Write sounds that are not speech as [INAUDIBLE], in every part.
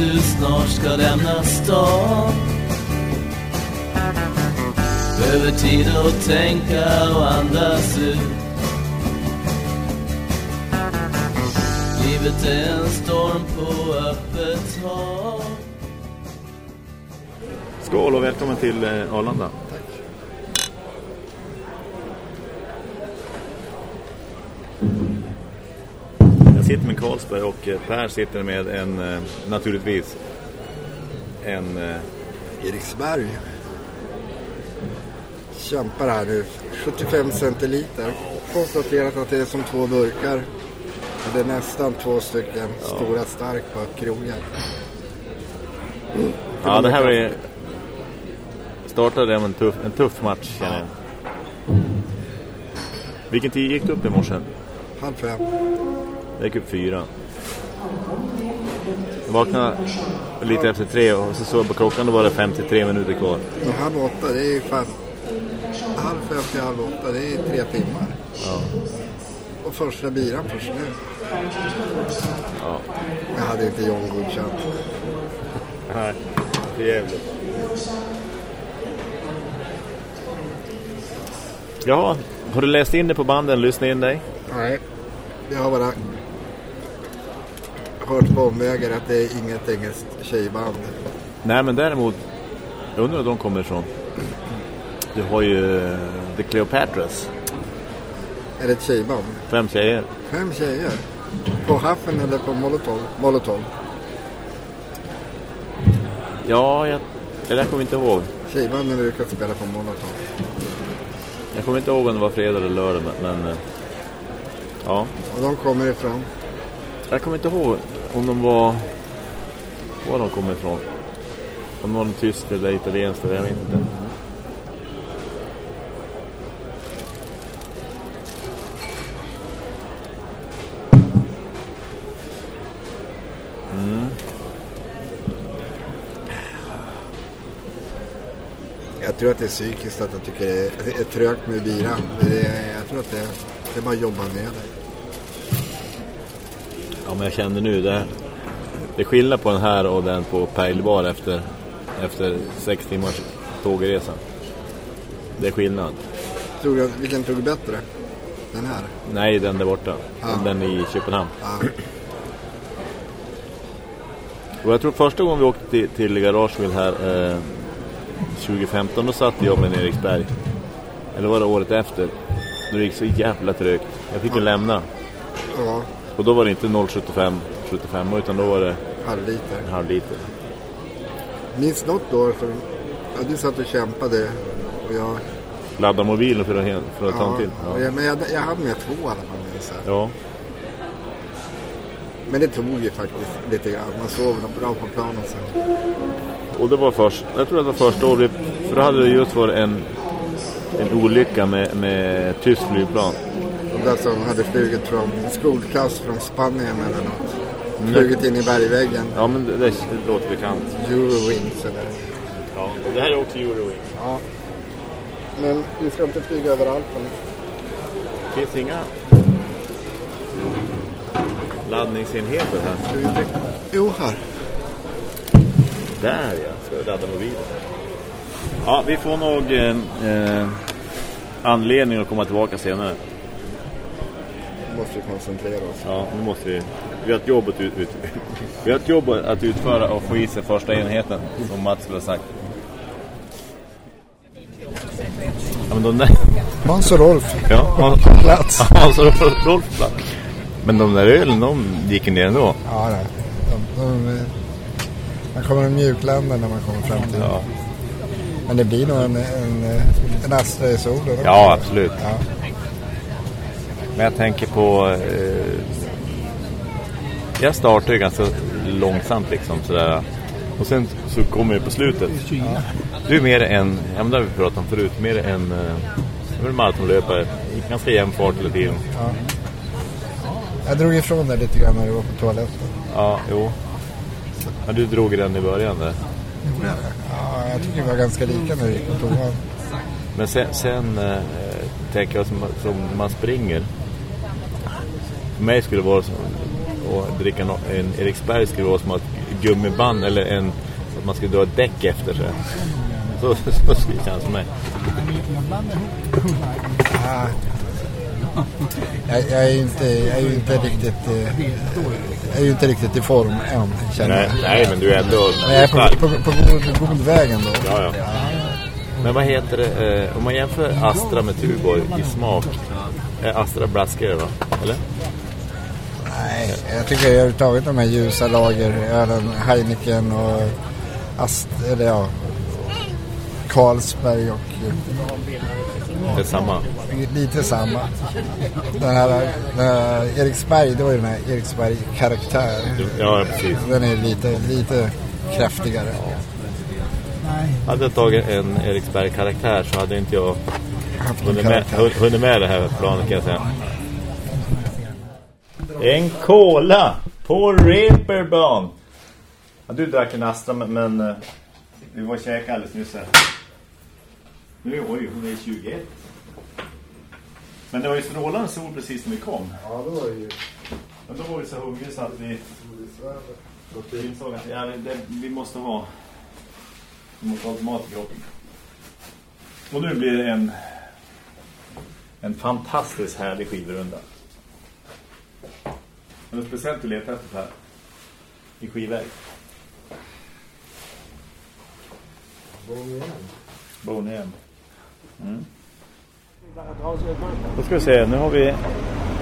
du snart ska lämna stan. Behöver tid att tänka och andas ut. Livet är en storm på öppet hav. Skål och välkommen till eh, Arlanda. Sitter med Carlsberg och eh, Per sitter med en, eh, naturligtvis, en... eh, Eriksberg. Kämpar här nu. 75 centiliter. Konstaterat att det är som två burkar. Det är nästan två stycken stora stark på krogen. Ja, det här var startade med en tuff, en tuff match känner jag. Vilken tid gick du upp i morse? Halv fem. Jag gick upp fyra. Jag vaknade lite efter tre och så såg jag på klockan då var det 53 minuter kvar. Och halv åtta, det är ju fan... Halv fem till halv åtta, det är tre timmar. Och första biran först nu. Ja. Jag hade inte John godkänt. Nej, för jävligt. Jaha, har du läst in det på banden? Lyssna in dig? Nej, jag har bara hört på omvägar att det är inget engelskt tjejband. Nej, men däremot, jag undrar var de kommer ifrån. Du har ju eh, The Cleopatras, Är det ett tjejband? fem tjejer. Fem tjejer? På Haffen eller på Molotov? Molotov. Ja, jag, det där kommer inte ihåg. Tjejbanden brukar spela på Molotov. Jag kommer inte ihåg om det var fredag eller lördag, men... men eh, ja, Och de kommer ifrån. jag kommer inte ihåg om de var... Var de kommer ifrån. Om de var tysk eller italienskt, jag vet inte. Mm. Jag tror att det är psykiskt att jag tycker det är, det är trögt med biran. Jag tror att det, det är bara att jobba med det. Ja, men jag kände nu det. Det är skillnad på den här och den på Pejlbar efter, efter sex timmars tågresa. Det är skillnad. Tror du, vilken tror du bättre? Den här? Nej, den där borta. Ja. Den i Köpenhamn. Ja. Och jag tror första gången vi åkte till, till Garageville här eh, 2015, då satt jag med en Eriksberg. Eller var det året efter? Då gick så jävla trögt. Jag fick ju lämna. ja. Och då var det inte 0,75 75 utan då var det Halvliter. en halv liter. Minns något år som ja, du satt och kämpade och jag... Ladda mobilen för att, för att ta en till. Ja. jag, men jag, jag hade med två i alla fall. minns jag. ja. Men det tog ju faktiskt lite grann. Man sov bra på planen sen. Och det var först, jag tror det var första året, för då hade det just varit en, en olycka med, med tyskt flygplan. Där som hade flugit från skolklass från Spanien eller något. Flugit in i bergväggen. Ja men det, det låter bekant. Eurowings eller... Ja, det här är också Eurowing. Ja. Men vi ska inte flyga över Alperna. finns inga laddningsenheter här. Ska vi inte... Jo, här. Där ja, ska jag ladda mobilen. Ja, vi får nog eh, eh, anledning att komma tillbaka senare. Måste vi koncentrera oss. Ja, nu måste vi... Vi har ett jobb att, ut, ut, vi har ett jobb att utföra och få i sig första enheten, som Mats skulle ha sagt. Ja, men de där... Hans och Rolf. Ja, Hans, Plats. [LAUGHS] Hans och Rolf- Rolf plats. Men de där ölen, de gick ner ändå. Ja, nej. De, de, man kommer att mjukländer när man kommer fram till Ja, Men det blir nog en, en, en Astra i solen. ja absolut. Ja. Men jag tänker på... Eh, jag startar ju ganska långsamt liksom sådär. Och sen så kommer det på slutet. Du är mer en, ja men det har vi pratat om förut, mer en, eh, en maratonlöpare. Ganska jämn fart hela tiden. Jag drog ifrån det lite grann när du var på toaletten. Ja, jo. Ja, du drog den i början där. Ja, jag tycker vi var ganska lika när vi gick på toan. Men sen, sen eh, tänker jag som, som man springer. För mig skulle det vara som och dricka no en Eriksberg skulle vara som att gummiband eller en, att man skulle dra ett däck efter sig. Så, så skulle det kännas för mig. Ah. Jag, jag, är inte, jag är ju inte riktigt eh, jag är ju inte riktigt i form än känner Nej, jag. nej, men du är ändå Men jag är på, på, på, på god väg ändå. Ja, ja. Men vad heter det, eh, om man jämför Astra med Tuborg i smak, är Astra blaskigare va? Eller? Nej, jag tycker överhuvudtaget de här ljusa lager, ölen Heineken och Ast, eller ja, Carlsberg och är samma. lite samma. Den här, den här Eriksberg, det var ju den här Eriksberg karaktär. Ja, precis. Den är lite, lite kraftigare. Hade jag tagit en Eriksberg-karaktär så hade inte jag hunnit med, hunnit med det här planet kan jag säga. En cola på Reeperbahn. Ja, du drack en Astra men, eh, vi var käkade alldeles nyss här. Nu, oj, hon är 21. Men det var ju strålande sol precis när vi kom. Ja, det var ju Men då var vi så hungriga så att vi, vi insåg att ja, det, vi måste ha vi måste ha mat i kroppen. Och nu blir det en en fantastiskt härlig skivrunda. Det är speciellt att leta efter här i skivväg. Boney M. Mm. Då ska vi se, nu har vi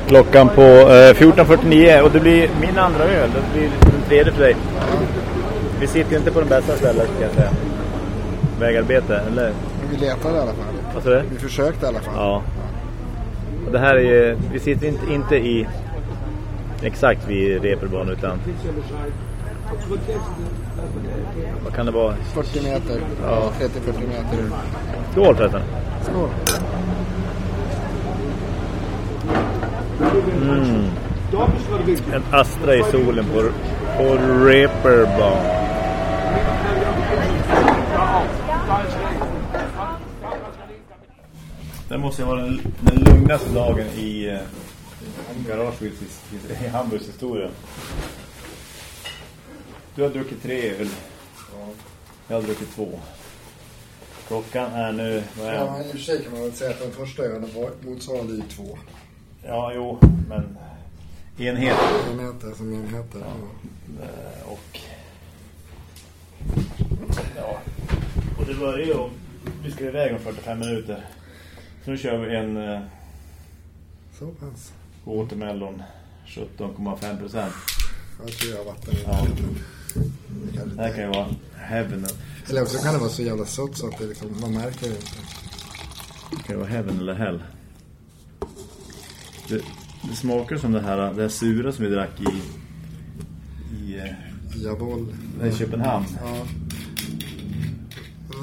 klockan på eh, 14.49 och det blir min andra öl. Det blir den tredje för dig. Vi sitter ju inte på den bästa stället kan jag säga. Vägarbete, eller? Vi letade i alla fall. Vad sa du? Vi försökte i alla fall. Ja. Och det här är ju, vi sitter inte, inte i exakt vid Reeperbahn utan vad kan det vara? 40 meter. Ja. 30-40 meter. Skål förresten. Skål. Mm. En Astra i solen på, på Reeperbahn. Det måste vara den, den lugnaste dagen i eh, Garagevills i, Hamburgs historia. Du har druckit tre öl. Jag har druckit två. Klockan är nu... Vad är Ja, i och för sig kan man väl säga att den första ölen var motsvarande i två Ja, jo, men enhet. enheter som enheter. Eh, Och ja, och det börjar ju vi ska iväg om 45 minuter. Så nu kör vi en uh, Så pass. Watermelon 17,5 procent. Jag tror jag har vatten i Ja. Det Det här kan ju vara heaven. Eller så kan det vara så jävla sött så att det liksom, man märker det inte. Det kan vara heaven eller hell. Det, det smakar som det här, det här sura som vi drack i i, eh, Javol. i Köpenhamn. Ja.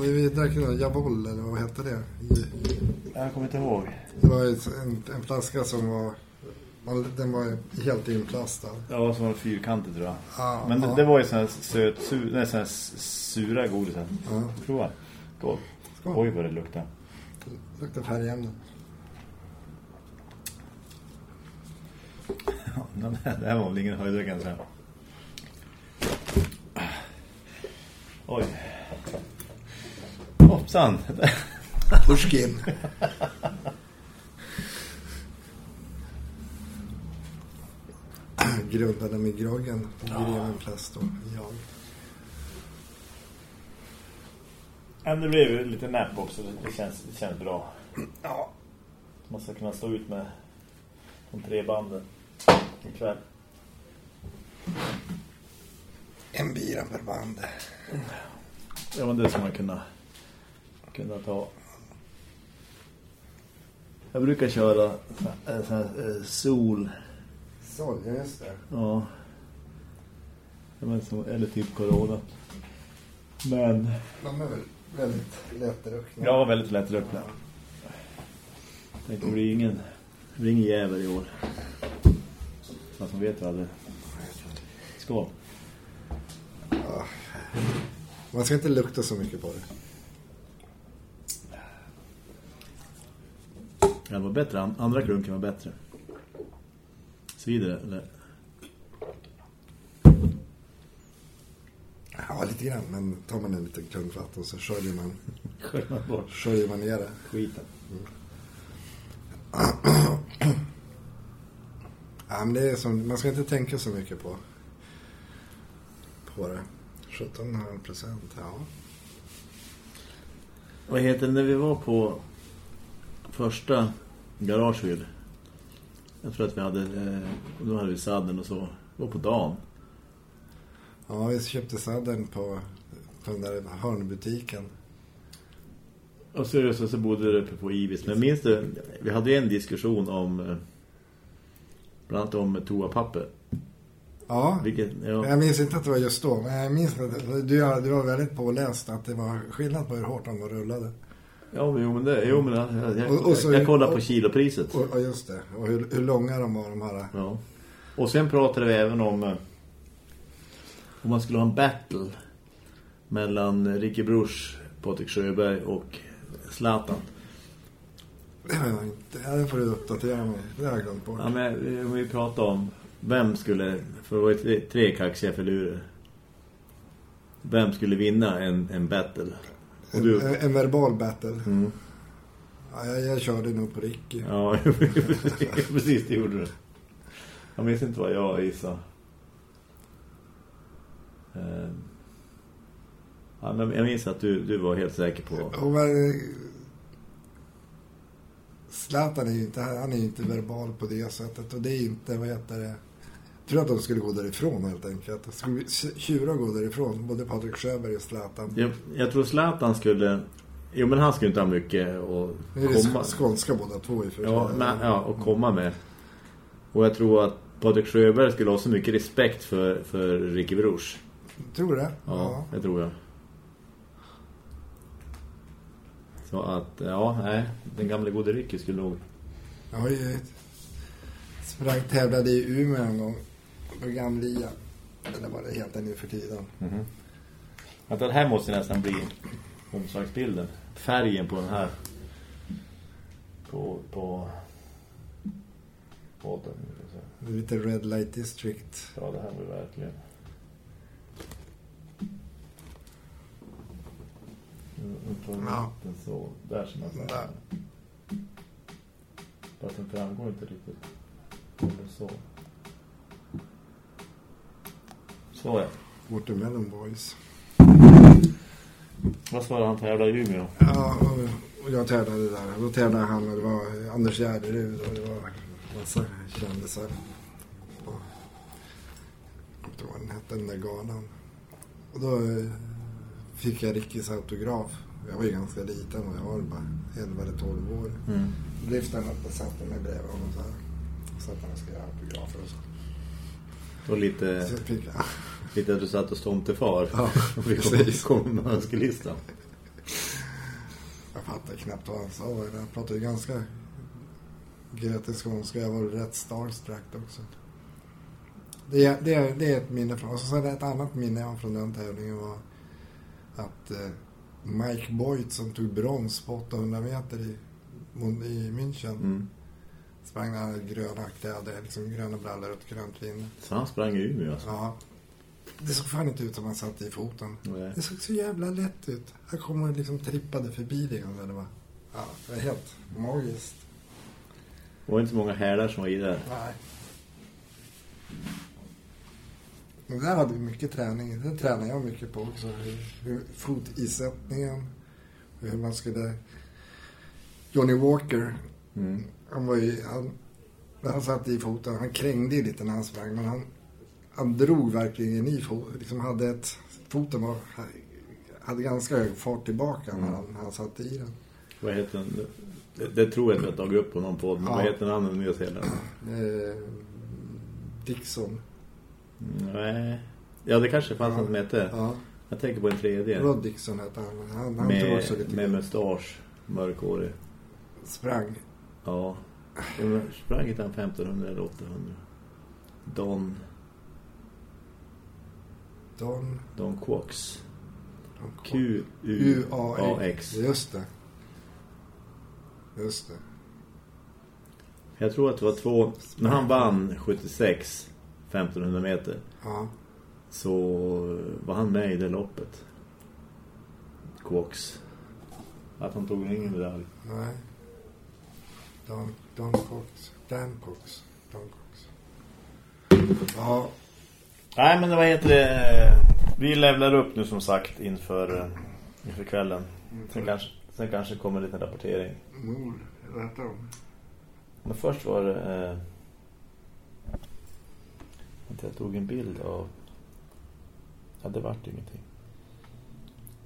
Vi drack ju Javol, eller vad hette det? I, Jag kommer inte ihåg. det var en, en flaska som var... Man, den var helt inplastad. Ja, som var fyrkantig tror jag. Ja, Men det, ja. det var ju sån här söt, sur, nej, sån här sura godisen. Ja. Prova. Skål. Skål. Oj vad det luktar. Det luktar. [LAUGHS] Ja, här- det här var väl ingen höjdare kan jag säga. Oj. Hoppsan. Pushkin. [LAUGHS] [CLEARS THROAT] Grundade med groggen på Grevenplast och jag. Men det blev lite napp också. Det känns, det känns bra. Ja. Man ska kunna stå ut med de tre banden ikväll. En bira per band. Ja, men det ska man kunna, kunna ta. Jag brukar köra så här, så här, eh, sol. Ja, just det. Ja. Ja, men som, eller typ corona. Men... De är väl väldigt lättdruckna. Ja, väldigt lätt druckna. Det blir ingen, det blir ingen jävel i år. Fast man vet vad det Skål. Man ska inte lukta så mycket på det. Ja, det var bättre. An- Andra klunken var bättre. Svider det, eller? Ja, lite grann. Men tar man en liten klunk vatten så sköljer [LAUGHS] man, bort. sköljer man ner det. Skiten. Mm. [CLEARS THROAT] ja, men det är som, man ska inte tänka så mycket på, på det. 17,5 procent, ja. Vad heter det när vi var på första Garageville? Jag tror att vi hade, eh, då hade vi sadden och så. Var på dagen. Ja, vi köpte sadden på, på den där hörnbutiken. Och så, så, så bodde det uppe på Ibis. Men minns du, vi hade ju en diskussion om eh, bland annat om toapapper. Ja, Vilket, ja, jag minns inte att det var just då. Men jag minns att du, du var väldigt påläst att det var skillnad på hur hårt de rullade. Ja men, jo, men det, jo, men jag, jag, Och- och så- jag kollar på kilopriset. Och just det. Och hur, hur långa de var, de här. Ja. Och sen pratade vi även om eh, om man skulle ha en battle mellan Ricky Bruch, Patrik Sjöberg och Zlatan. Det har jag inte. Ja, det får du uppdatera mig. Det har jag glömt bort. Ja, men vi, vi pratade om vem skulle, för det var ju tre kaxiga förlurer. Vem skulle vinna en, en battle? En, du, en, verbal battle. mm, Ja, jag, jag körde nog på Ricky. ja, [LAUGHS] precis det gjorde du. Jag minns inte vad jag gissade. Eh, Ja, men jag minns att du, du var helt säker på... Och men, eh, Zlatan är ju inte, han är ju inte verbal på det sättet. Och det är inte, vad heter det... Jag tror att de skulle gå därifrån helt enkelt. Skulle tjura gå därifrån, både Patrik Sjöberg och Zlatan. Jag, jag tror Zlatan skulle... Jo, men han skulle inte ha mycket det komma... sk- skånska båda två i och för. Ja, men, ja, att komma med. Och jag tror att Patrik Sjöberg skulle ha så mycket respekt för, för Ricky Bruch. Tror du det? Ja, det tror jag. Så att, ja, nej. Den gamla gode Ricky skulle nog... Jag har ju sprang tävlade i Umeå en gång. På Gamlia. Eller vad det heter nu för tiden. Att det här måste nästan bli omslagsbilden. Färgen på den här. På... på på den. Det är lite Red Light District. Ja, det här var verkligen... Mm, Ja. så, där som man. Fast den framgår inte riktigt. Eller så. Så ja. Watermelon Boys. Vad svarade han tävlade i Umeå? Ja, och- jag tävlade där. Då tävlade han och det var Anders Gärderud och det var massa kändisar. Och, jag kommer inte vad den hette, den där galan. Och då eh, fick jag Rickys autograf. Jag var ju ganska liten och jag var bara 11 eller 12 år. Mm. Då lyfte han upp och satte mig bredvid honom så här. Och satt han skrev autografer och så. Och lite, Så fick jag... lite att du satt och ståmte-far. Ja, [LAUGHS] och vi kom, precis. kom med önskelistan. Jag fattade knappt vad han sa. Han pratade ju ganska grötig skånska. Jag var rätt starstruck också. Det är, det, är, det är ett minne från... Och så sen ett annat minne jag har från den tävlingen var att eh, Mike Boyd som tog brons på 800 meter i, i München Mm. sprang där gröna kläder, liksom gröna brallor och ett grönt linne. Så han sprang i Umeå alltså. Ja. Det såg fan inte ut som han satte i foten. Nej. Det såg så jävla lätt ut. Han kom och liksom trippade förbi det. Och det var, ja, det var helt magiskt. Det var inte så många härdar som var i där. Nej. Men där hade vi mycket träning. Det tränade jag mycket på också. Fotisättningen. Hur man skulle... Johnny Walker. Mm. Han var ju... Han, när han satte i foten. Han krängde ju lite när han sprang. Men han, han drog verkligen i. Liksom hade ett... Foten var... Hade ganska hög fart tillbaka när han, han satte i den. Vad heter den? Det, det tror jag att har tagit upp på någon podd. Men Ja. vad heter den andra Zeeland? Eh, Dixon. Nej. Ja, det kanske fanns Ja. något som hette. Ja. Jag tänker på en tredje. Rod Dixon hette han. Han, han tog också med, lite med mustasch. Mörkhårig. sprang. Ja. Sprang inte han 1500 eller 800? Don, Don Don. Don Q-U-A-X. Just det. Just det. Jag tror att det var två... När han vann 76 1500 meter Ja. så var han med i det loppet. Kåks. Att han tog ingen medalj. Nej. Don, Don Cox. Dan Cox. Don Cox. Ja, Nej, men vad heter det? Vi levlar upp nu som sagt inför, eh, inför kvällen. Sen kanske, sen kanske kommer en liten rapportering. Vad heter de? Men först var det... Eh, jag tog en bild av... Ja, det vart ingenting.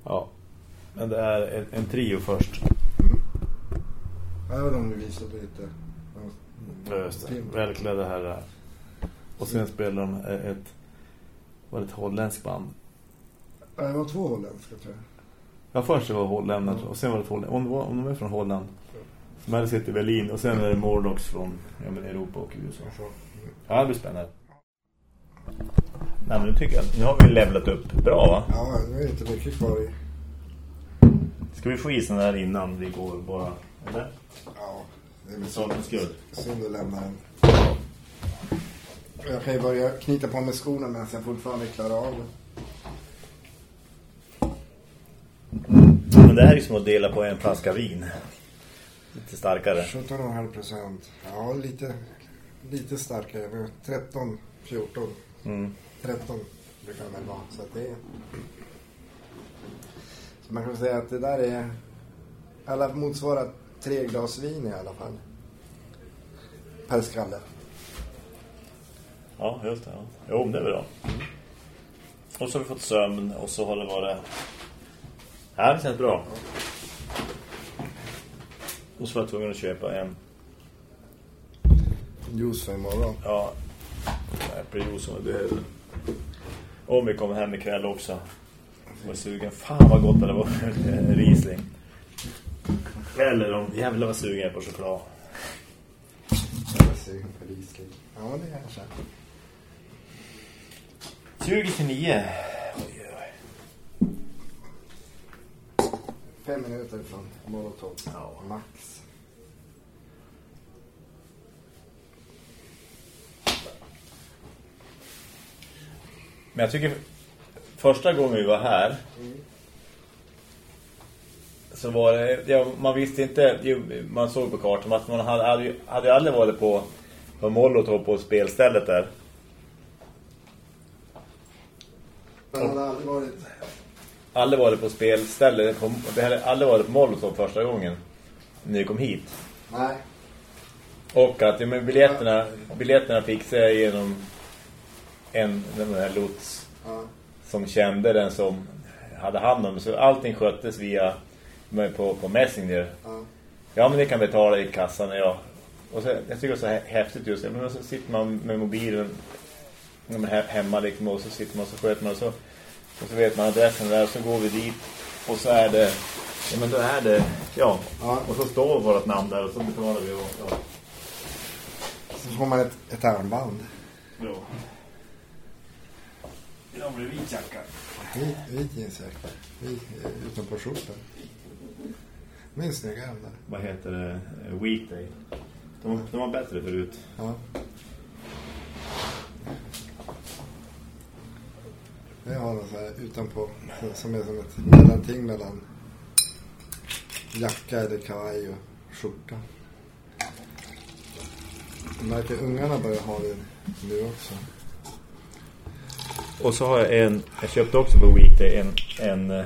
Ja. Men det är en, en trio först. Ja, var de vi visade lite. Just det. Välklädda herrar. Och sen spelar de ett... Var det ett holländskt band? Det var två holländska tror jag. Ja, först det var Holland och sen var det Holland. Om, det om de är från Holland. Som hade sett i Berlin. Och sen är det Mordox från ja, men Europa och USA. Ja, det blir spännande. Nej, men nu tycker jag nu har vi levlat upp bra va? Ja, det är inte mycket kvar i. Ska vi få isen där innan vi går bara? Eller? Ja, det är väl synd att lämna den. Jag kan ju börja knyta på mig skorna medan jag fortfarande klarar av det. Men det här är ju som att dela på en flaska vin. Lite starkare. 17,5 procent. Ja, lite, lite starkare. 13, 14, Mm. 13 brukar det väl vara. Så att det är... Så man kan säga att det där är... Alla motsvarar tre glas vin i alla fall. Per skalle. Ja, just det. Ja. Jo, det är bra. Och så har vi fått sömn och så har det varit... Ja, det känns bra. Och så var jag tvungen att köpa en Juice för imorgon. Ja, äppeljuice som jag behöver. Om vi kommer hem ikväll också. Jag var sugen. Fan vad gott det var. Riesling. Eller om jävlar vad sugen jag är på choklad. Jag är sugen på Riesling. Ja, det är jag så. 2029. Oj, oj. Fem minuter från Molotov. Ja. Max. Men jag tycker första gången vi var här så var det, ja, man visste inte, man såg på kartan att man hade, hade, hade aldrig varit på, på Molotov på spelstället där. Men han har aldrig varit... Aldrig varit på spelstället, på, det hade aldrig varit på Molotov första gången när vi kom hit. Nej. Och att men biljetterna, biljetterna fick sig genom en den här lots Ja. som kände den som hade hand om. Så allting sköttes via på, på Messenger. Ja. Ja, men det kan betala i kassan. Ja. Och så, jag tycker det är så hä- häftigt just det. Men så sitter man med mobilen ja, men he- hemma liksom, och så sitter man och så sköter man och så, och så vet man adressen där så går vi dit och så är det ja men då är det ja, Ja. och så står vårt namn där och så betalar vi och ja. Så får man ett, ett armband. ja. Ja, blir vit jacka. Vit, jeansjacka. Eh, utanpå skjortan. Min snygga ämne. Vad heter det? Weekday. De, de var bättre förut. Ja. Jag har något så här utanpå som är som ett mellanting mellan jacka eller kavaj och skjorta. Jag märker ungarna börjar ha det nu också. Och så har jag en, jag köpte också på Weekday en, en eh,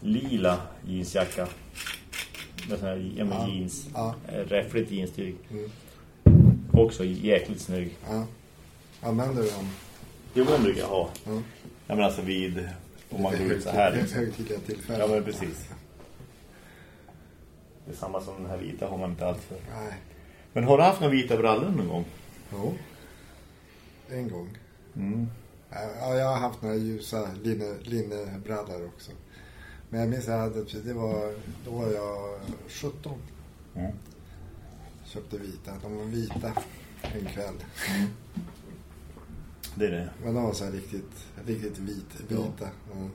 lila jeansjacka. Med sån här ja, men Ja. jeans. Ja. Eh, Räffligt jeanstyg. Mm. Också jäkligt snygg. Ja. Använder du dem? Jo, den brukar jag ha. Ja. Ja, men alltså vid, om man går ut så här. Högtidliga tillfällen. Ja, men precis. Det är samma som den här vita har man inte alls för. Nej. Men har du haft några vita brallor någon gång? Jo. En gång. Mm. Ja, jag har haft några ljusa linne, linnebrallor också. Men jag minns att jag hade, det var, då var jag 17. Mm. Köpte vita. De var vita en kväll. Det är det. Men de var så här riktigt, riktigt vit, vita. Ja.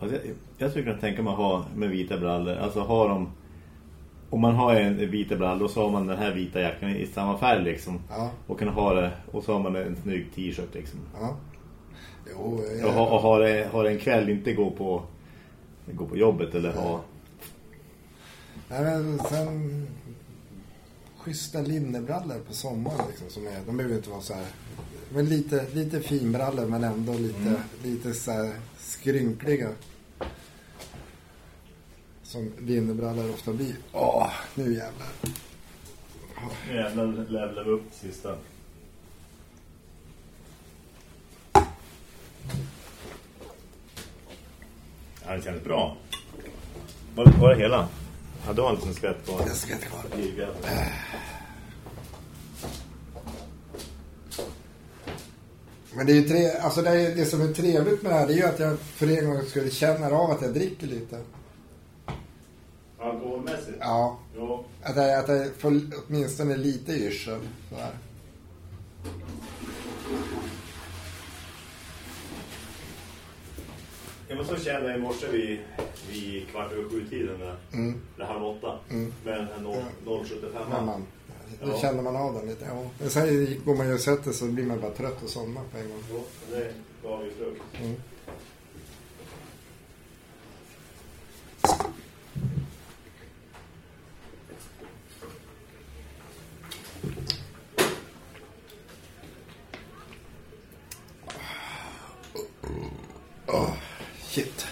Alltså, jag, jag skulle kunna tänka mig att ha med vita brallor. Alltså ha dem om man har en vita brallor så har man den här vita jackan i samma färg liksom. Ja. Och kan ha det och så har man en snygg t-shirt liksom. Ja. Jo, jag, Och, ha, och har, det, har det en kväll inte gå på gå på jobbet eller ha Nej, men sen schyssta linnebrallor på sommaren liksom, som är, de behöver inte vara så här men lite, lite finbrallor men ändå lite, lite så här skrynkliga som linnebrallor ofta blir åh, nu jävlar Nu jävlar levlar vi upp sista. Ja, det känns bra. Var, var det hela? Ja, du har en liten skvätt kvar. jag ska inte kvar men det är ju tre, alltså det, är, det som är trevligt med det här det är ju att jag för en gång skulle känna av att jag dricker lite Alkoholmässigt? ja, Jo. att jag, att jag får åtminstone lite yrsel Ja, men så kände jag i morse vid, vid kvart över sju-tiden. Mm. eller halv åtta, Mm. med den här 0, 075. Men man, då Ja. känner man av den lite. Ja. Men sen går man ju och sätter så blir man bara trött och somnar på en gång. Jo, det gav ju frukt. Mm. Oh, shit.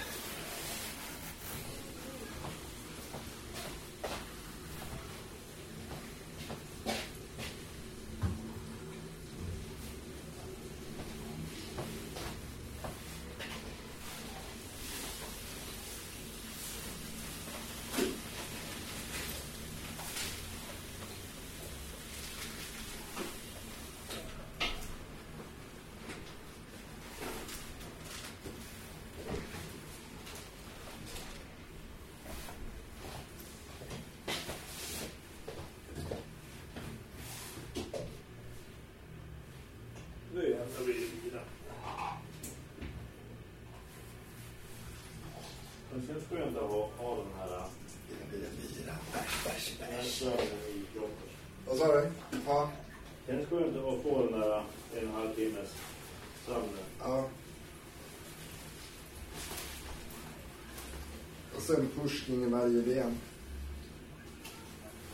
Och sen pushning i varje ben.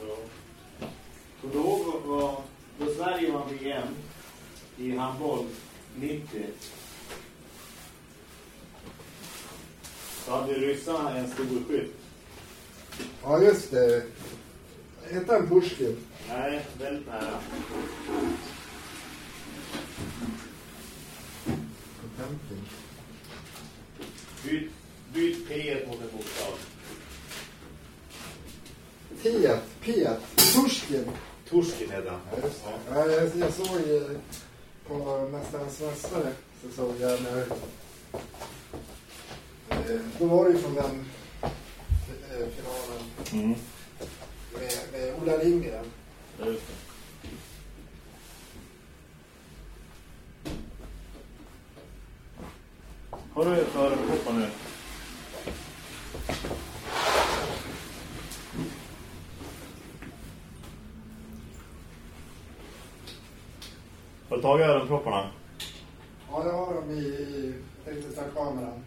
Ja. Och då var då Sverige vann VM i handboll 90 så hade ryssarna en stor skytt. Ja, just det. Hette han Pushkin? Nej, väldigt nära. Potemkin. Byt, P mot en bokstav. P. P. Pushkin. Torsken heter han. Ja, just det. Ja, jag, jag såg ju på Mästarnas Mästare så såg jag när eh, då var det ju från den eh, finalen Mm. med, med Ola Lindgren. Ja, just det. Har du öronproppar nu? Tag i öronpropparna? Ja, jag har dem i, i tänkte kameran.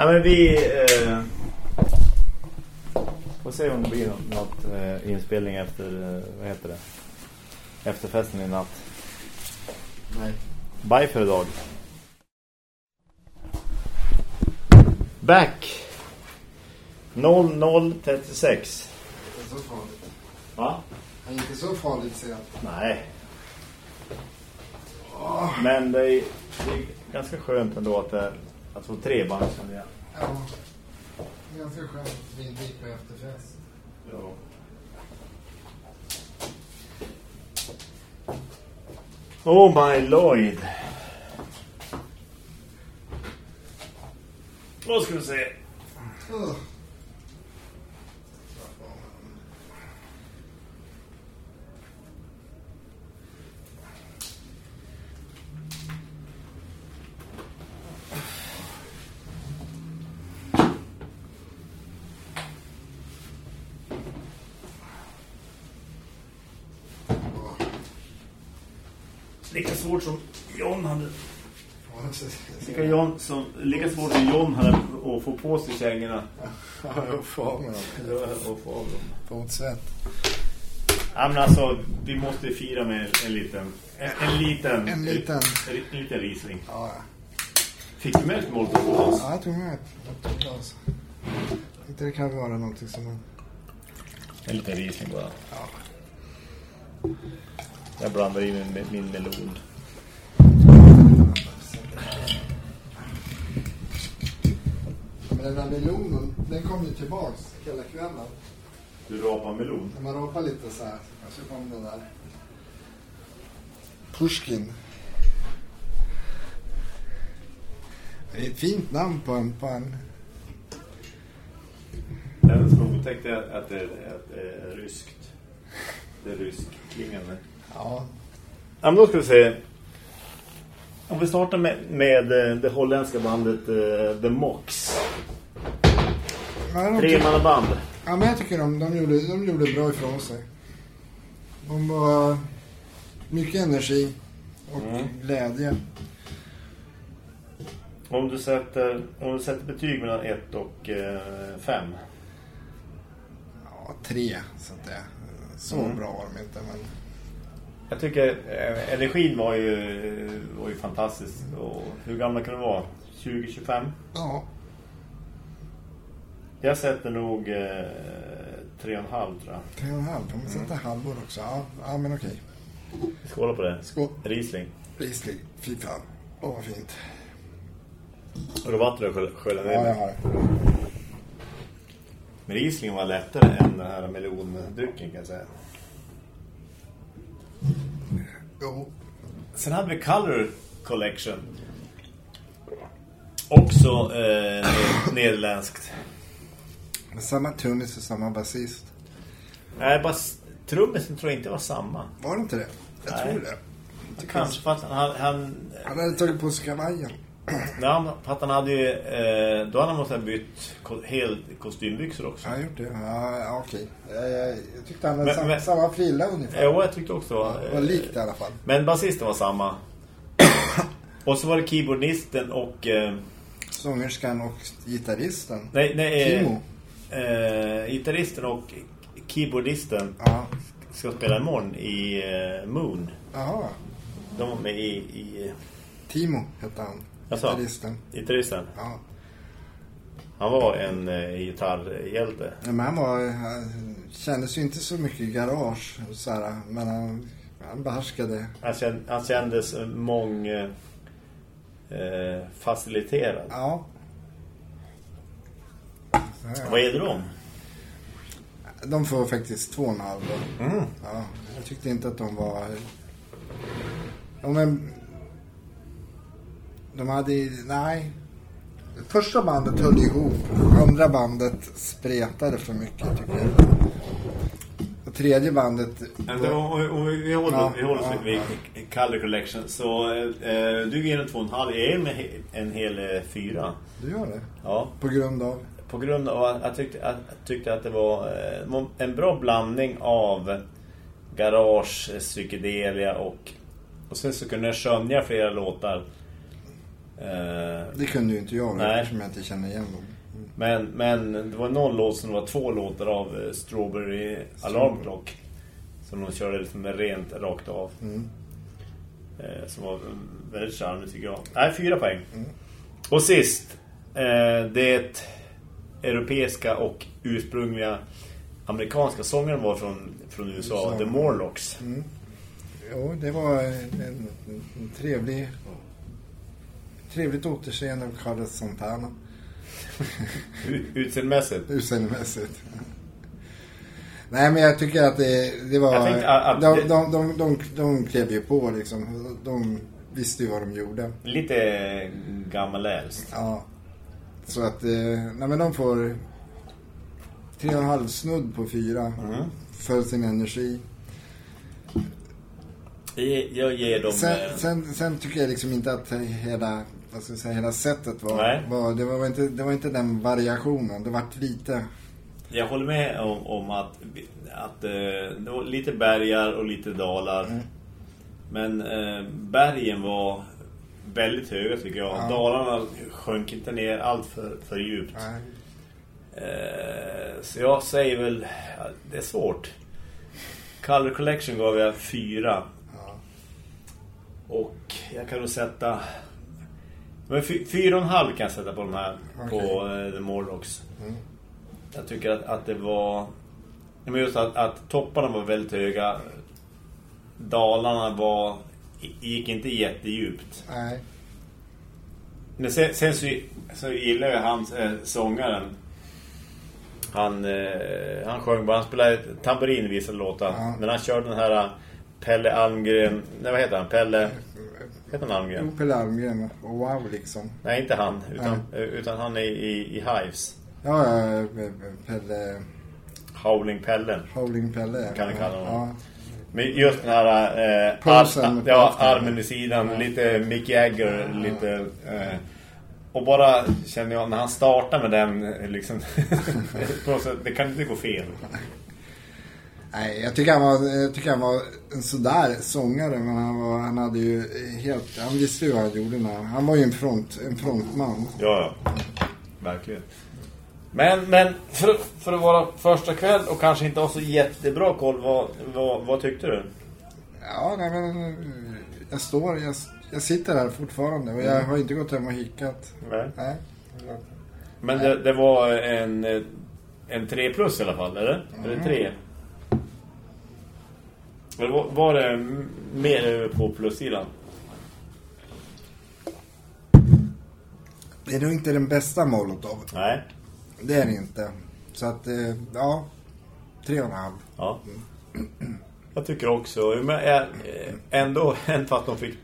Nej men vi... Eh, får se om det blir något, eh, inspelning efter, eh, vad heter det? Efter festen i natt. Nej. Bye för idag. Back. 0036. Inte så farligt. Va? Det är inte så farligt ser jag. Nej. Men det är, det är ganska skönt ändå att, det, att få tre band som jag. Ja. Det är ganska skönt att vi inte gick på efterfest. Ja. Oh my lord. Vad ska vi se? Ugh. Lika svårt som John hade. Lika, John, som, lika svårt som John hade att få på sig kängorna. Ja, jag får av med dem. Och få av dem. Få åt svett. Ja, men alltså, vi måste fira med en liten... En, en liten... En liten. En, en liten risling. Ja, ja. Fick du med ett molotov? Ja, jag tog med ett glas. Inte det kan vara någonting som man... En liten risling bara. Ja. Jag blandar in min, min melon. Men den där melonen, den kom ju tillbaks hela kvällen. Du rapar melon? När man ropar lite så här, så kom den där. Pushkin. Det är ett fint namn på en... På en Den som jag att det, att det är ryskt. Det är ryskklingande. Ja, Ja, men då ska vi se. Om vi startar med, med eh, det holländska bandet eh, The Mox. men de, Tre band. ja, men jag tycker de, de, gjorde, de gjorde bra ifrån sig. De var mycket energi och Mm. glädje. Om du sätter, om du sätter betyg mellan 1 och 5. Ja, tre så att det Så Mm. bra var de inte, men... Jag tycker eh, energin var ju, var ju fantastisk. Och hur gamla kan det vara? 20-25? Ja, Jag sätter nog eh, 3,5 tror jag. tre och en halv. De sätter halvor också. Ja, ja men okej. Skåla på det. Skål. Riesling. Riesling. Fy fan. Åh, vad fint. Har du vatten att skölja- ner Ja, med? jag har. Men Riesling var lättare än den här melondrycken kan jag säga. Jo. Sen hade vi Color Collection. Också eh, ned- nederländskt. Men samma trummis och samma basist. Nej, bara s- trummisen tror jag inte var samma. Var det inte det? Jag Nej. tror det. Kanske för att han, han, Han hade tagit på sig kavajen. Att han hade ju, eh, då hade han måste ha bytt ko, hel kostymbyxor också. Han gjort det. Ja, okej. Jag, jag, jag tyckte han hade Men- samma, men- samma frilla ungefär. Jo, jag tyckte också. Ja, det var eh, likt i alla fall. Men basisten var samma. och så var det keyboardisten och... Eh, Sångerskan och gitarristen. nej, nej. eh, Timo. Eh, gitarristen och keyboardisten Ja. ska spela imorgon i eh, Moon. Jaha. De var med i, i Timo hette han. Gitarristen. gitarristen. Ja. Han var en eh, gitarrhjälte. Ja, Men han var, han kändes ju inte så mycket i garage. Så här, men han, han behärskade. Han, känd, han kändes eh, mång... Eh, eh, faciliterad. Ja. Vad är det de? De får faktiskt två och en halv. Mm. Ja, jag tyckte inte att de var... De, är... de hade... Nej. Första bandet höll ihop. Andra bandet spretade för mycket tycker jag. Och tredje bandet... Om, om vi, håller, Ja, vi håller oss ja, vid Color Collection. Så eh, du ger en två och en halv. Jag ger med en hel eh, fyra. Du gör det? Ja. På grund av... På grund av att jag tyckte att, jag tyckte att det var eh, en bra blandning av garage, psykedelia och och sen så kunde jag skönja flera låtar. Eh, Det kunde ju inte jag Nej. eftersom jag inte känner igen dem. Men, men det var någon låt som var två låtar av eh, Strawberry Alarm Clock. Som de körde liksom rent rakt av. Mm. Eh, som var väldigt charmigt tycker jag. Nej, fyra poäng. Mm. Och sist. Det europeiska och ursprungliga amerikanska sångaren var från, från USA. USA. The Morlocks. Jo, det var en, en, en trevlig trevligt återseende av Carlos Santana. [LAUGHS] Utseendemässigt. Utseendemässigt. Nej, men jag tycker att det, det var... Jag tänkte att- de, de, de, de, de klev ju på liksom. De visste ju vad de gjorde. Lite gammal äldst. Ja. Så att, eh, nej men de får tre och en halv snudd på fyra. Mm. För sin energi. Jag ger dem... Sen, eh, sen, sen tycker jag liksom inte att hela, vad ska jag säga, hela sättet var, var, det var inte, det var inte den variationen. Det var lite, Jag håller med om, om att, att eh, det var lite bergar och lite dalar. Mm. Men eh, bergen var väldigt höga tycker jag. Ja. Dalarna sjönk inte ner allt för, för djupt. Eh, så jag säger väl, det är svårt. Color Collection gav jag fyra. ja. Och jag kan nog sätta... Men fy, fyra och en halv kan jag sätta på de här. På Okej. eh, The Morlocks. Mm. Jag tycker att, att det var... Men just att, att topparna var väldigt höga. Dalarna var... Gick inte jättedjupt. nej. Men sen, sen så, så gillar jag han eh, sångaren. Han, eh, han sjöng bara, han spelade tamburin i vissa låtar. Ja. Men han körde den här Pelle Almgren, nej vad heter han? Pelle, heter han Almgren? Pelle Almgren. Och wow liksom. Nej, inte han, utan, utan han är i, i Hives. Ja, ja, Pelle, Howling Pelle. Howling Pelle. Kan vi kalla honom. Ja, Men just den här eh, ar- ja, armen i sidan, lite Mick Jagger, lite... Eh, och bara känner jag, när han startar med den, liksom, [LAUGHS] det kan inte gå fel. Nej, jag tycker han var, jag tycker han var en sådär sångare, men han, var, han hade ju helt, han visste ju vad han gjorde när, han var ju en front, en frontman. Ja, ja. Verkligen. Men, men för, för att vara första kväll och kanske inte ha så jättebra koll, vad, vad, vad tyckte du? Ja, nej men jag står, jag, jag sitter här fortfarande och jag har inte gått hem och hickat. Nej. Nej. Men det, det var en, en 3 plus i alla fall, eller? Eller 3? Eller var, det mer på plussidan? Det är nog inte den bästa Molotov. Nej. Det är det inte. Så att, eh, ja, tre och en halv. Ja. Jag tycker också. Men eh, ändå, [LAUGHS] även fast de fick,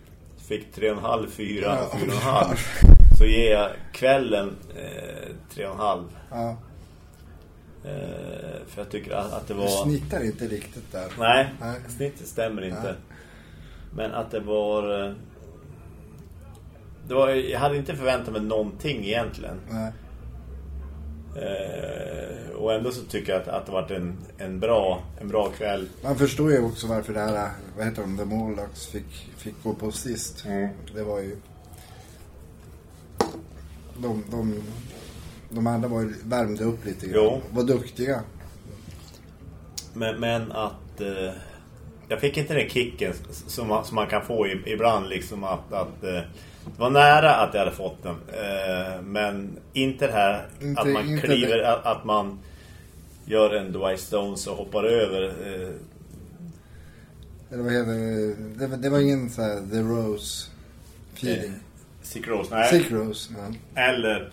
fick 3,5, 4, Ja. 4,5 så ger jag kvällen eh, 3,5. Ja, Eh, för jag tycker att, att det du var... snittar inte riktigt där. Nej, Nej. snittet stämmer inte. Nej. Men att det var... eh, Det var... Jag hade inte förväntat mig någonting egentligen. Nej. Eh, och ändå så tycker jag att, att det varit en, en, bra, en bra kväll. Man förstår ju också varför det här, vad heter de, The Morlocks fick, fick gå på sist. Mm. Det var ju... De, de, de andra var ju, värmde upp lite grann. Jo. Var duktiga. Men, men att... Eh, jag fick inte den kicken som man, som man kan få i, ibland liksom att... att eh, det var nära att jag hade fått den. Eh, men inte det här Inte- att man kliver... Att, att man gör en Dwight Stones och hoppar över. Eh, Eller vad heter det? Var- det var ingen så här The Rose feeling. eh, Sick Rose. Nej. Sick Rose, ja. Eller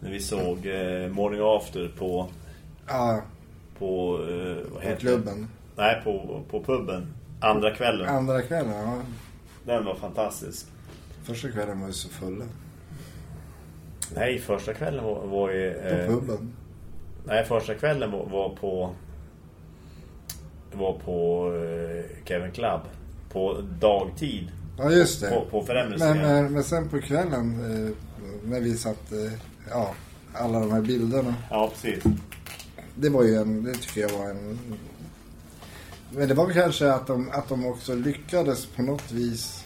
när vi såg eh, Morning After på... Ja, På, eh, vad på heter det? klubben. Nej, på, på puben. Andra kvällen. Andra kvällen, ja. Den var fantastisk. Första kvällen var ju så fulla. Nej, första kvällen var, var ju... På eh, puben. Nej, första kvällen var, var på... Var på eh, Kevin Club. På dagtid. Ja, just det. På, på. Men, men, men sen på kvällen, eh, när vi satt, eh, ja, alla de här bilderna. Ja, precis. Det var ju en, det tycker jag var en... Men det var kanske att de, att de också lyckades på något vis,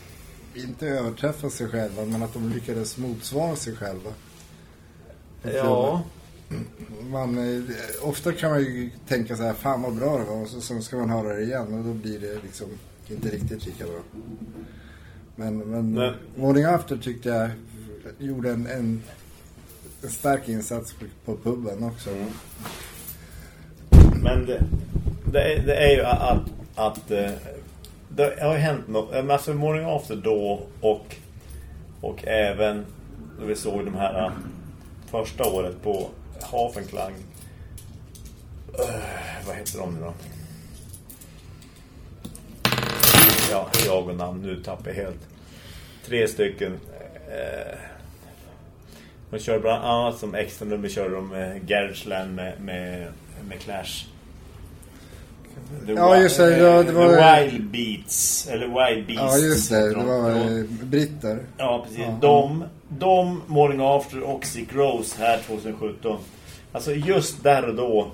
inte överträffa sig själva, men att de lyckades motsvara sig själva. Ja. Man, ofta kan man ju tänka så här, fan vad bra det var och så, så ska man höra det igen och då blir det liksom inte riktigt lika bra. Men, men. Morning After tyckte jag gjorde en, en, en stark insats på, puben också. Mm. Men det, det, är, det är ju att, att eh, det har ju hänt något. men Alltså Morning After då och, och även när vi såg de här eh, första året på Hafenklang. Uh, vad heter de nu då? Ja, jag och namn. Nu tappar jag helt. Tre stycken. Eh, de kör bland annat som extra nummer kör de eh, med, med, med Clash. The Ja, just det, ja, det var- The Wild Beats. Eller Wild Beasts. Ja just det, det de. var eh, britter. Ja, precis. Ja. De, de, Morning After och Sick Rose här 2017. Alltså just där och då.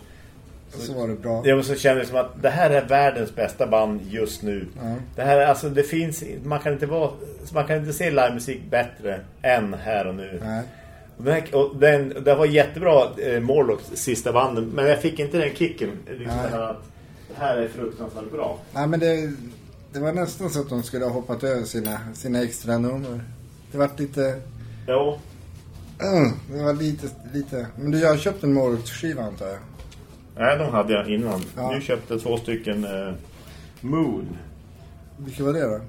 Och så var det bra. Jag så känner som att det här är världens bästa band just nu. Ja. Det här är alltså, det finns, man kan inte vara, man kan inte se livemusik bättre än här och nu. Nej. Och Den, och den, det var jättebra eh, Morlocks sista banden, men jag fick inte den kicken. Liksom det, här att, det här är fruktansvärt bra. Nej men det, det var nästan så att de skulle ha hoppat över sina, sina extra nummer. Det var lite... Jo, Uh, det var lite, lite... Men du, har köpt en morgotsskiva antar jag. nej de hade jag innan. Ja. Du köpte två stycken eh, Moon. Vilka var det då?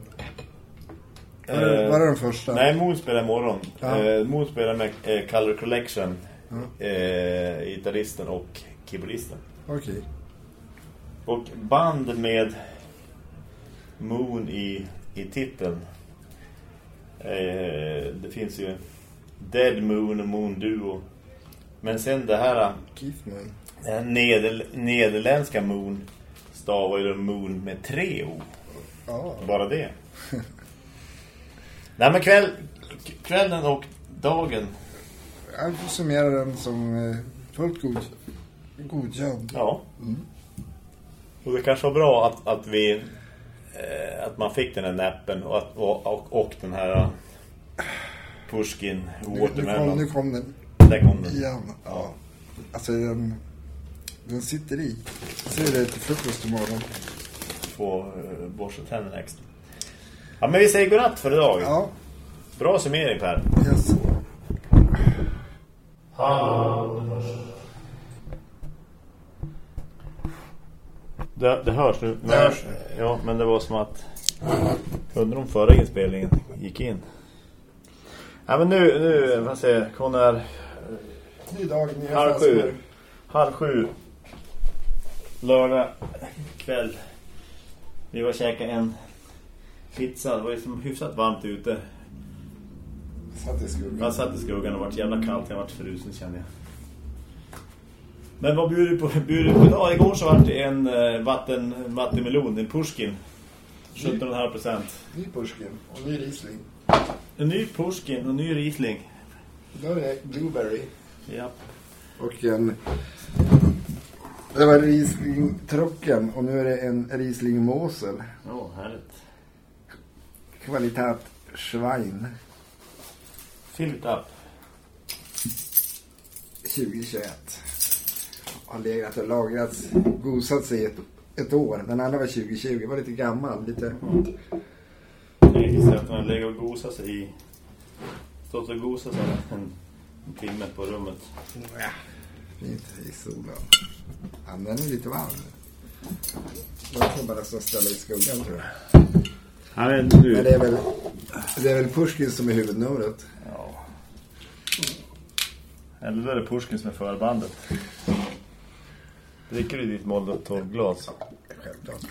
Eh, var det den första? Nej, Moon spelar imorgon. Ja. Eh, Moon spelar med eh, Color Collection. Ja. Eh, gitarristen och keyboardisten. Okej. Och band med Moon i, i titeln. Eh, det finns ju Dead Moon och Moon Duo. Men sen det här Keith Moon. det här neder, nederländska Moon stavar ju Moon med tre O. Ja. Bara det. [LAUGHS] Nej men kväll, kvällen och dagen. Jag får summera den som eh, fullt god, godkänd. Ja. Och det kanske var bra att, att vi eh, att man fick den här näppen och, att, och, och, och den här eh, Pushkin Nu, nu, Watermelon. nu kom den Där kom den. igen. Ja. Alltså den, den sitter i. Ser det till frukost imorgon. Få uh, borsta tänderna extra. Ja men vi säger godnatt för idag. Ja. Bra summering Per. Yes. Det, det hörs nu. Det hörs. Ja, men det var som att undrar om förra inspelningen gick in. Ja, men nu, nu vad säger jag, hon är Ny dag, nya halv sju. Halv sju. Lördag kväll. Vi var käkade en pizza. Det var ju som hyfsat varmt ute. Satt i skuggan. Jag satt i skuggan och varit jävla kallt. Jag varit frusen kände jag. Men vad bjuder du på? Bjuder på idag? Igår så var det en eh, vatten, vattenmelon, en Pushkin. 17,5 procent. Ny Pushkin och ny Riesling. En ny Pushkin och en ny Riesling. Då är det Blueberry. Ja. Och en... Det var Riesling Trocken och nu är det en Riesling Mosel. Åh, härligt. Kvalitet Schwein. Fill up. 2021. Har legat och lagrats, gosat sig ett, ett år. Den andra var 2020, var lite gammal. Lite... Jag gissar att man lägger och gosar sig i... Stått och gosar sig en, en timme på rummet. Ja, fint i solen. Ja, den är lite varm. Man får bara så ställa i skuggan tror jag. Ja, men Men du... det är väl, det är väl Pushkin som är huvudnumret. Ja. Eller är det Pushkin som är förbandet. Dricker du ditt Molotov-glas? Självklart.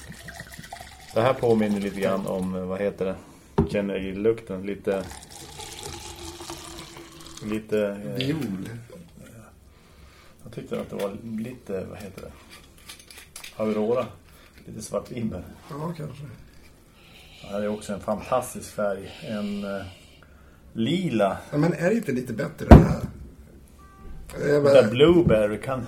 Det här påminner lite grann om, eh, vad heter det? Känner jag i lukten, lite... Lite... eh, Viol. Jag tyckte att det var lite, vad heter det? Aurora. Lite svartvinbär. Ja, kanske. Det här är också en fantastisk färg. En eh, lila. Ja, men är det inte lite bättre det här? Det bara, blueberry kan...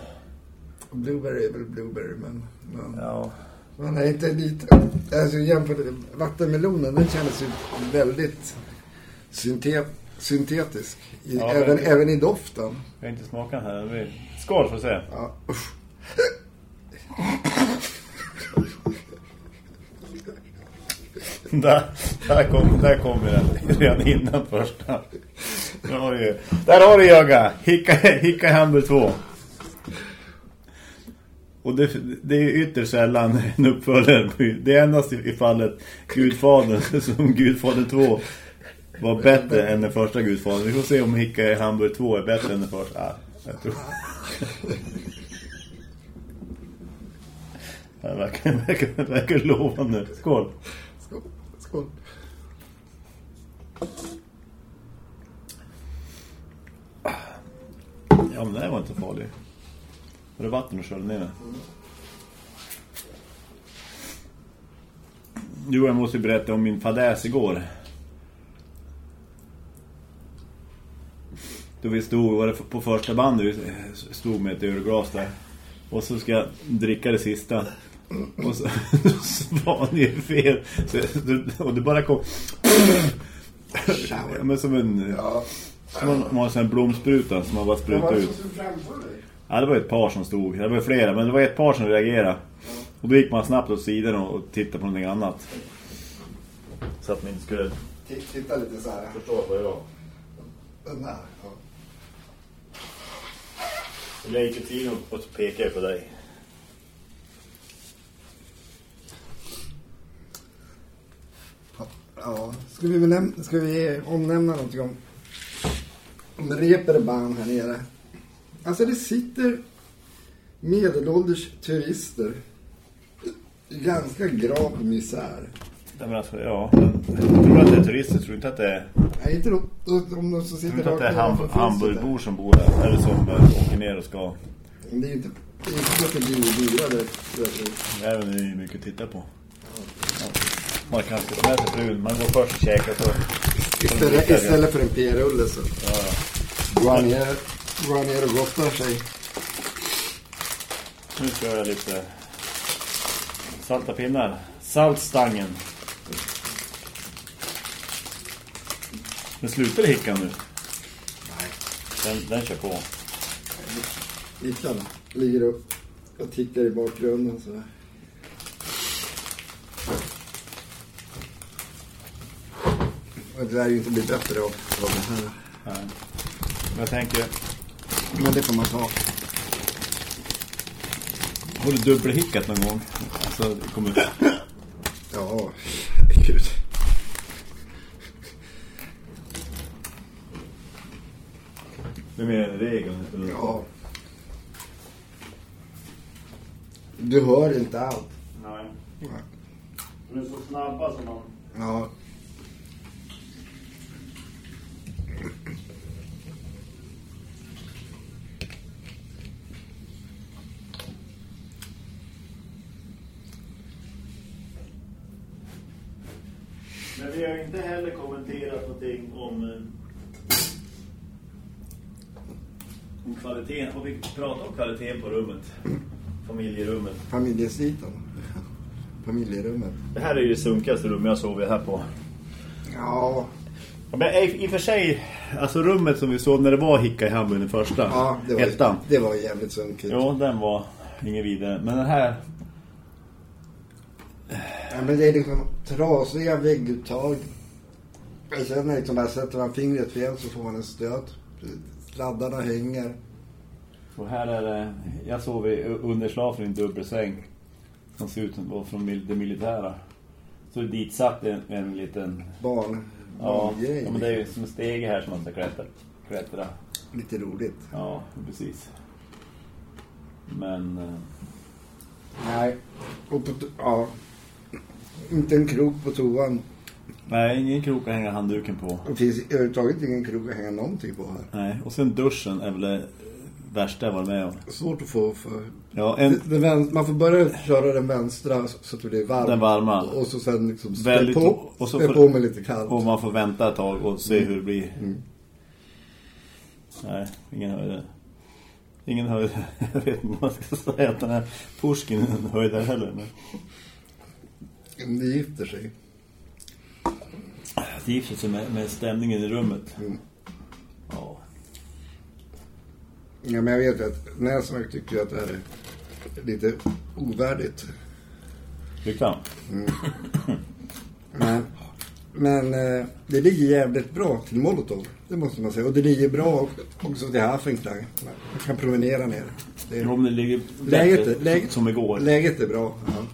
blueberry är väl blueberry, men... men Ja, man är inte lite... Alltså jämfört med vattenmelonen, den kändes ju väldigt syntet, syntetisk. I, Ja, även, men- även i doften. Jag har inte smakat den här. Skål får vi se. Ja, usch. [LAUGHS] Där, där kom, där kommer den redan innan första. Där har du, där har du Jöga. Hicka, hicka i Hamburg 2. Och det, det är ytterst sällan en uppföljare. Det är endast i, i fallet Gudfadern [LAUGHS] som Gudfadern 2 var bättre än den första Gudfadern. Vi får se om Hicka i Hamburg 2 är bättre än den första. Ah, jag tror. [LAUGHS] Det verkar, verkar, verkar lovande. Skål. Skål. Ja, men det här var inte farlig. Var det vatten och körde ner den? Jo, jag måste ju berätta om min fadäs igår. Då vi stod, var det på första bandet, vi stod med ett ölglas där. Och så ska jag dricka det sista. Och så var det ju fel. Så, och det bara kom... Ja, men som en... Ja. Som man, man har en här blomspruta som man bara sprutar var ut. Ja, det var ett par som stod. Det var flera, men det var ett par som reagerade. Och då gick man snabbt åt sidan och, tittade på någonting annat. Så att man inte skulle Titta lite så här. förstå vad det var. Den där. Ja. Jag gick till sidan och så pekade jag på dig. Ja, ska vi, ska vi omnämna någonting om, om Reeperbahn här nere? Alltså det sitter medelålders turister i ganska grav misär. Nej, men alltså, ja. Jag tror att det är turister. Tror inte att det är, Nej, inte de, om de som tror sitter inte att det är ham, Hamburgbor som bor där. Eller som eh, åker ner och ska. Det är ju inte, det är inte att det blir dyrare. tror tror. Även det är ju mycket att titta på. Man kan inte ta med sig frun. Man går först och käkar så. Istället, istället för en p-rulle så Ja, går han ner, går han ner och gottar sig. Nu ska jag lite salta pinnar. Saltstangen. Men slutar det hicka nu? Nej. Den, den kör på. Ickan ligger och, och tickar i bakgrunden så. Det lär ju inte bli bättre av, det här. Nej. Jag tänker, Men det får man ta. har du dubbelhickat någon gång? Alltså, det kommer... Ja, gud. Det är mer en regel. Ja. Du hör inte allt. Nej. Nej. De är så snabba som man... Ja. Men vi har inte heller kommenterat någonting om... eh, Om kvaliteten. Och vi pratar om kvaliteten på rummet. Familjerummet. Familjesiten. Familjerummet. Det här är ju det sunkigaste rum jag sov i här på. Ja. Men i i och för sig, alltså rummet som vi sov när det var hicka i Hamburg den första. Ja, det var, Ettan. det var jävligt sunkigt. Ja, den var ingen vidare. Men den här, Ja, men det är liksom trasiga vägguttag. Jag känner liksom bara sätter man fingret fel så får man en stöt. Sladdarna hänger. och här är det, jag sov i underslafen i en dubbelsäng. Som ser ut som från det militära. Så dit satt en, en liten, Barn. Ja, barngrej. ja men det är ju som en stege här som man ska klättra. klättra. Lite roligt. Ja, precis. Men, eh, Nej. Och på, ja. Inte en krok på toan. nej, ingen krok att hänga handduken på. Det finns överhuvudtaget ingen krok att hänga någonting på här. Nej, och sen duschen är väl värsta jag var med om. Svårt att få för... Ja, en, Den vän, man får börja köra den vänstra så att det blir varmt. Den varma. Och så sen liksom spä Väldigt- på, och så spä får- på med lite kallt. Och man får vänta ett tag och se hur det blir. Mm. Nej, ingen höjde. Ingen höjde. [LAUGHS] Jag vet inte vad man ska säga att den här Pushkin höjde heller. Men Det gifter sig. det gifter sig med, med stämningen i rummet. Mm. Ja, men jag vet ju att Näsmark tycker ju att det här är lite ovärdigt. Tyckte han? Men, men eh, det ligger jävligt bra till Molotov. Det måste man säga. Och det ligger bra också till Hafenklang. Man kan promenera ner. Det Jo, men det ligger Läget, bättre läget, som igår. Läget är bra. Ja.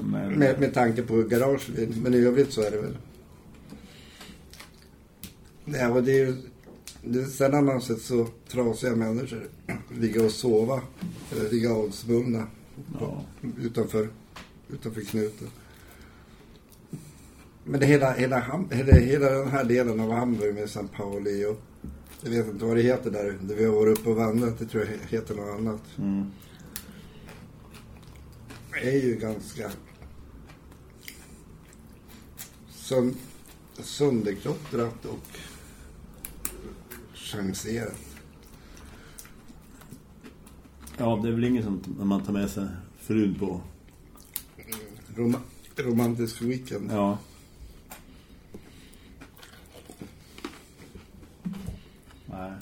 Men, Med, med tanke på garage. Men i övrigt så är det väl. Ja, och det är ju... Det är sällan man har sett så trasiga människor ligga och sova. Eller ligga avsvunna ja. utanför, utanför knuten. Men det hela, hela, Ham- hela, hela den här delen av Hamburg med San Pauli och jag vet inte vad det heter där, där vi har varit uppe och vandrat. Det tror jag heter något annat. Mm. Det är ju ganska sönd, sönderklottrat och chanserat. ja, det är väl inget sånt när man tar med sig frun på. Rom, romantisk weekend. Ja. Nej.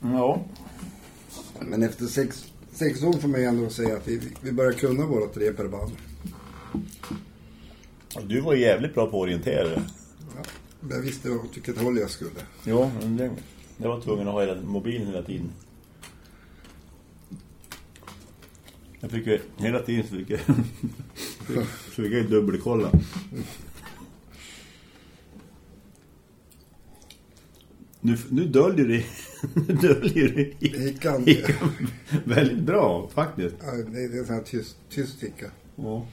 Ja. Men efter sex, sex år får man ju ändå säga att vi, vi börjar kunna våra tre per band. Du var jävligt bra på att orientera. Ja, men jag visste åt vilket håll jag skulle. Ja, det, jag var tvungen att ha hela mobilen hela tiden. Jag fick ju, hela tiden så fick jag, [LAUGHS] så fick jag dubbelkolla. Nu, nu döljer det [LAUGHS] nu döljer det Hickan. hickan väldigt bra faktiskt. Ja, det är en sån här tyst, tyst hicka. Ja.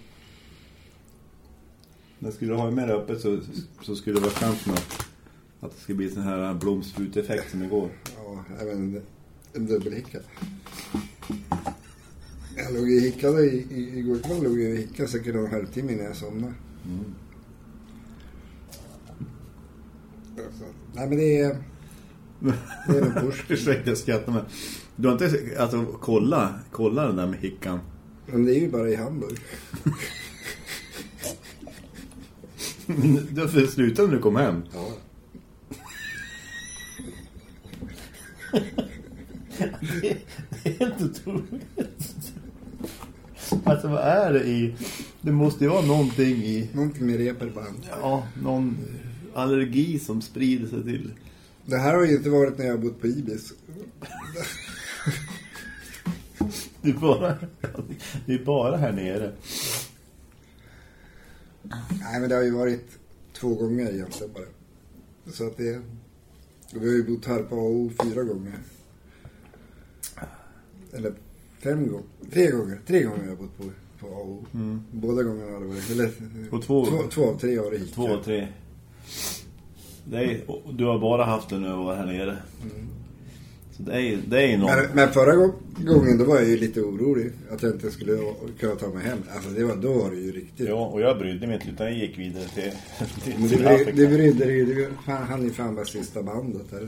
Men skulle du ha mer öppet så, så skulle det vara chansen att, att det skulle bli sån här blomstruteffekt som igår. Ja, även en, dubbelhicka. Jag låg i hickade i, i, igår kväll låg jag i säkert en halvtimme innan jag somnade. Alltså, nej men det är... Det är en. [LAUGHS] Ursäkta, skrattar men Du har inte alltså, kolla, kolla den där med hickan. Men det är ju bara i Hamburg. Du slutat när du kom hem. Ja. Det är helt otroligt. Alltså vad är det i... Det måste ju vara någonting i... Någonting med reperband. Ja, någon allergi som sprider sig till... Det här har ju inte varit när jag har bott på Ibis. Det är bara, det är bara här nere. Nej men det har ju varit två gånger egentligen bara. Så att det... och Vi har ju bott här på AO fyra gånger. Eller fem gånger. Tre gånger. Tre gånger har jag bott på, på AO. Båda gångerna har det varit... Eller, På två- två, två av tre har det hit. Två och tre. Är, du har bara haft det nu och här nere. Så det är, det är någon... Men, men förra gång- gången då var jag ju lite orolig att jag inte skulle kunna ta mig hem. Alltså det var, då var det ju riktigt. Ja, och jag brydde mig inte utan jag gick vidare till, [LAUGHS] till, Men det, bry, det brydde dig ju. Han är fan bara sista bandet där.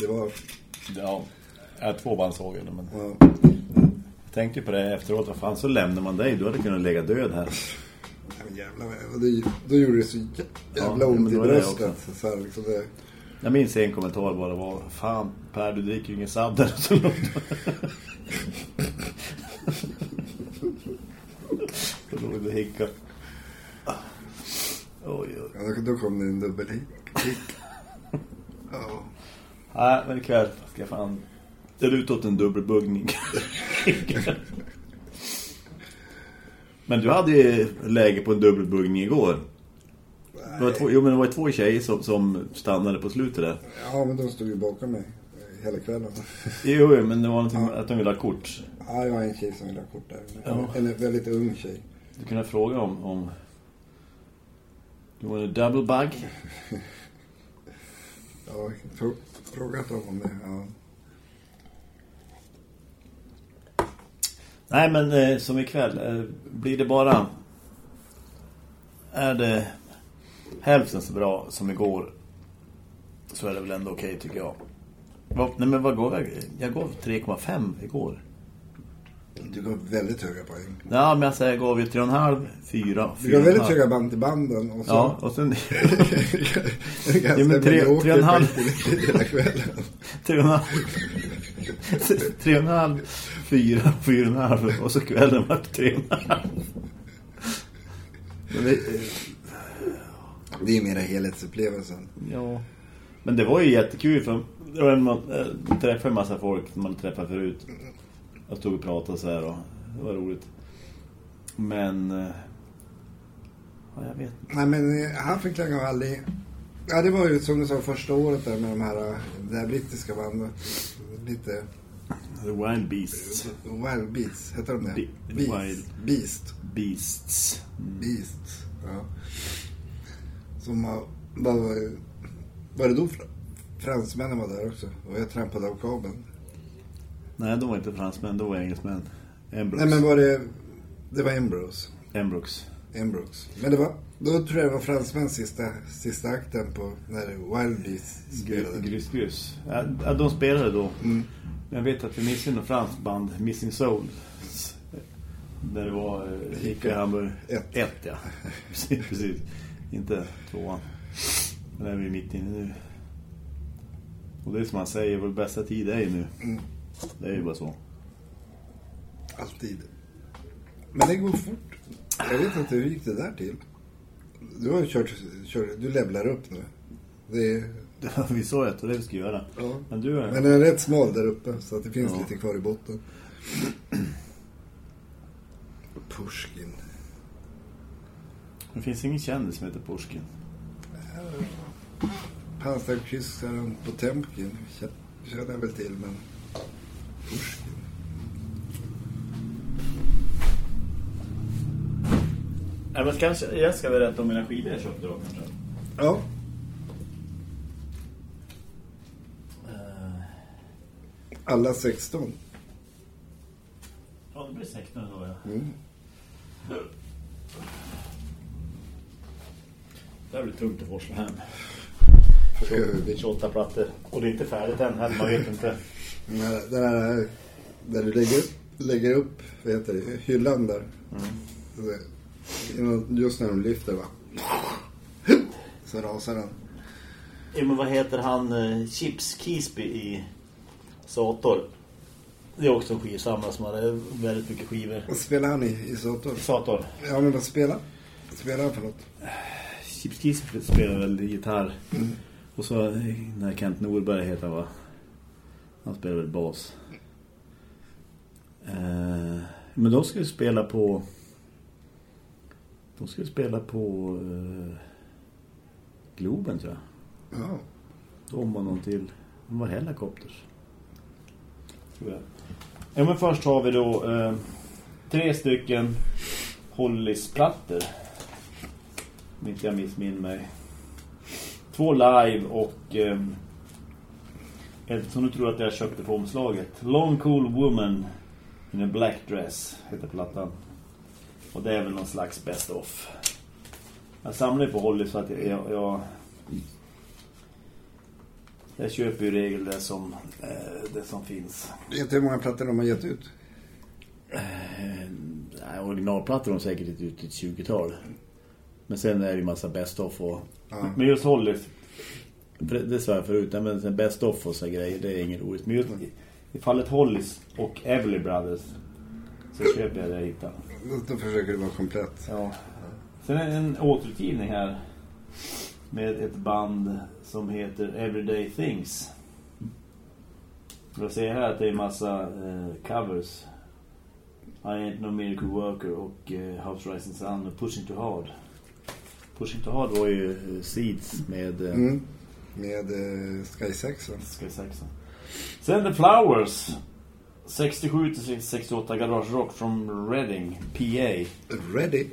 Det var... Ja, jag två bandsågar men Ja, jag tänkte på det efteråt. Vad fan så lämnar man dig? Du hade kunnat lägga död här. Men jävlar, och det, då gjorde det så jä- jävla Ja, ont i bröstet. Så här, liksom det, Jag minns en kommentar bara var Fan Per, du dricker ju ingen. Så långt. Då låg det hicka. Oj, oj. ja, då, kom det en dubbelhick. Ja. Nej, men ikväll ska jag fan... Det är utåt en dubbelbuggning. [LAUGHS] men du hade ju läge på en dubbelbuggning igår. Det var två, jo, men det var två tjejer som, som stannade på slutet där. ja, men de stod ju bakom mig hela kvällen. Jo, men det var någonting med att de ville ha kort. Ja, jag har en tjej som vill ha kort där. Ja. En väldigt ung tjej. Du kunde fråga om... om du var en double bug. [LAUGHS] Ja, frå, frågat dem om det. Ja. Nej, men eh, som ikväll. Eh, blir det bara... Är det hälften så bra som igår så är det väl ändå okej tycker jag. Va, nej men vad går jag? Jag gav 3,5 igår. Du gav väldigt höga poäng. Ja, men alltså, jag gav ju 3,5, 4, 4. Du gav väldigt höga band till banden. Och så Ja, och sen [LAUGHS] Ja, men tre- mediokert tre och en halv. till hela kvällen. 3,5, 3,5, 4, 4,5 och så kvällen var det 3,5. Men det, Det är mera helhetsupplevelsen. ja. Men det var ju jättekul för det var en, man äh, träffade en massa folk som man träffat förut. Jag stod och pratade så här och det var roligt. Men eh, ja, jag vet inte. Nej men eh, han fick länge aldrig... Ja det var ju som du sa första året där med de här, eh, det här brittiska bandet. Lite The Wild Beasts. Wild Beats, heter de det? Be- Beast. Wild. Beast. Beasts. Beast. Ja. Som var, var, var det då fr- fransmännen var där också? Och jag trampade av kabeln. Nej, de var inte fransmän, de var engelsmän. Embrooks. Nej men var det... Det var Embrose. Embrooks. Embrooks. Men det var... Då tror jag det var fransmäns sista, sista akten på när Wild Beast spelade. Grys, grys. Ja, de spelade då. Mm. Jag vet att vi missade något franskt band, Missing Souls. Där det var eh, Hicka i Hamburg. Ett. Ett, ja. [LAUGHS] precis, precis. Inte tvåan. Men där är vi mitt inne nu. Och det är som man säger, vår bästa tid är ju nu. Mm. Det är ju bara så. Alltid. Men det går fort. Jag vet inte hur gick det där till. Du har ju kört, kört du levlar upp nu. Det är, [LAUGHS] vi sa ju att det vi skulle göra. ja. Men du är... Men den är rätt smal där uppe så att det finns Ja. lite kvar i botten. [CLEARS THROAT] Pushkin. Det finns ingen kändis som heter Pushkin. Pansarkryssaren Potemkin kä- känner jag väl till men Ja, men kanske, jag ska berätta om mina skidor jag köpte då kanske. Ja, Eh, alla 16. Ja, det blir 16 då, ja. Mm. Det här blir tungt att forsla hem. Över. 28 plattor. Och det är inte färdigt än man vet inte. Den här, den här där du lägger, lägger upp vad heter det, hyllan där. Mm. Just när de lyfter va. Så rasar den. Ja, men vad heter han? eh, Chips Kisby i Sator. Det är också en skivsamlare som hade väldigt mycket skivor. Vad spelar han i, i Sator? Sator. Ja men vad spelar? Spelar han för något? Chips Kisby spelar väl gitarr. Och så eh, den här Kent Norberg heter han va? Han spelar väl bas. Eh, men de ska ju spela på... De ska ju spela på... Eh, Globen tror jag. Ja. De och någon till. De var Helicopters. Tror jag. Ja men först har vi då eh, tre stycken Hollis-plattor. Om inte jag missminner mig. Två live och eh, ett som du tror att jag köpte på omslaget. Long Cool Woman in a Black Dress heter plattan. Och det är väl någon slags best of. Jag samlar ju på Hollis så att jag, jag, jag jag köper ju regel det som, eh, det som finns. Vet du hur många plattor de har gett ut? Eh, originalplattor har de säkert inte ut ett 20-tal. Men sen är det ju massa best of och... Ja. Men just Hollis, det, sa jag förut, men best of och så grejer, det är inget roligt. Men just i, fallet Hollis och Everly Brothers så köper jag det jag hittar. Då, försöker du vara komplett. Ja. Sen är det en återutgivning här med ett band som heter Everyday Things. Jag ser här att det är massa eh, covers. I ain't no miracle worker och eh, House Rising Sun och Pushing Too Hard. Pushing Too Hard var ju eh, Seeds med eh, Mm. Med eh, Sky 6. ska jag säga så. Sen The Flowers 67 till 68 Garage Rock från Reading, PA. Ready.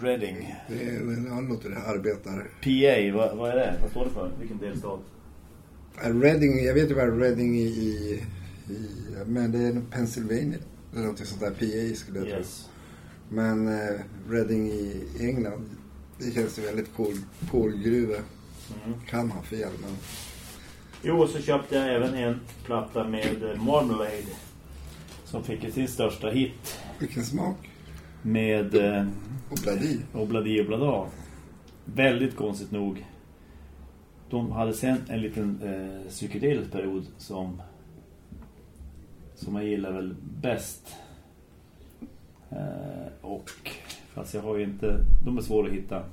Reading. Det, är, ja, låter det arbetare. PA, vad, vad är det? Vad står det för? Vilken delstat? Ja, Reading, jag vet ju vad Reading i, i, i men det är Pennsylvania. Är något sånt där PA skulle jag tro. Yes. Men eh, Reading i England, det känns ju väldigt kol, kolgruva. Mm. Kan ha fel men Jo, så köpte jag även en platta med eh, Marmalade. som fick sin största hit Vilken smak. med eh, Obladi. Obladi Oblada. Väldigt konstigt nog. De hade sen en liten eh, psykedelisk period som som jag gillar väl bäst. Eh, och fast jag har ju inte de är svåra att hitta.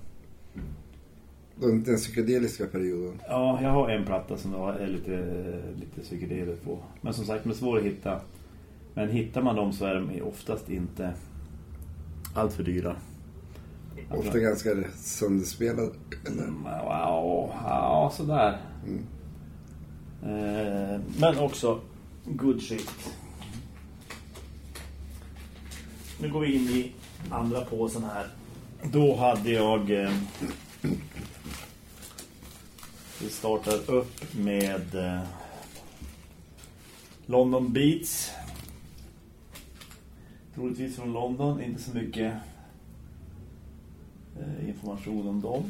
Den, den psykedeliska perioden. Ja, jag har en platta som är lite lite psykedelisk på. Men som sagt, de är svåra att hitta. Men hittar man dem så är de oftast inte allt för dyra. Ofta ganska sönderspelad. Eller? Mm, Wow, ja, sådär. Eh, men också good shit. Nu går vi in i andra påsen här. Då hade jag... Eh, vi startar upp med eh, London Beats. Troligtvis från London, inte så mycket eh, information om dem.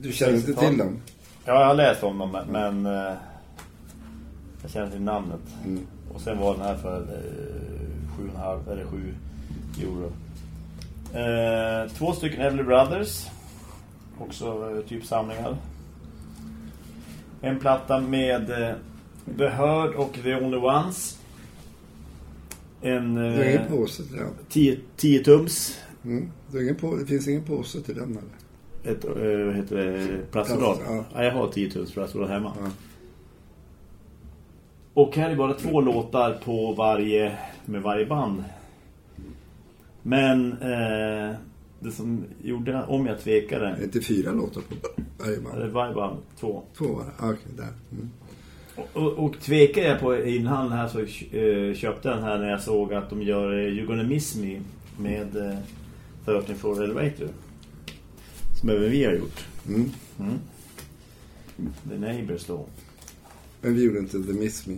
Du känner inte till dem? Ja, jag har läst om dem, men- men eh, jag känner till namnet. Mm. Och sen var den här för eh, 7,5 eller 7 euro. Två stycken Everly Brothers. Också eh, typ samlingar. En platta med eh, The Heard och The Only Ones. En Det är eh, påse till den. 10 10 tums. Mm. Det, är ingen på, det finns ingen påse till den eller? Ett, eh, vad heter det? Plastfodral. Plast, ja. Ja. jag har 10 tums plastfodral hemma. Ja. Och här är bara två låtar på varje med varje band. Men eh, det som gjorde om jag tvekade Är det inte fyra låtar på varje det band? var bara två. Två var det? Ah, Okej, där. Mm. Och, och, och tvekade jag på innan här så eh, köpte jag den här när jag såg att de gör eh, You're Gonna Miss Me med eh, 13 Floor Elevator. Som även vi har gjort. Mm. Mm. The Neighbors då. Men vi gjorde inte The Miss Me.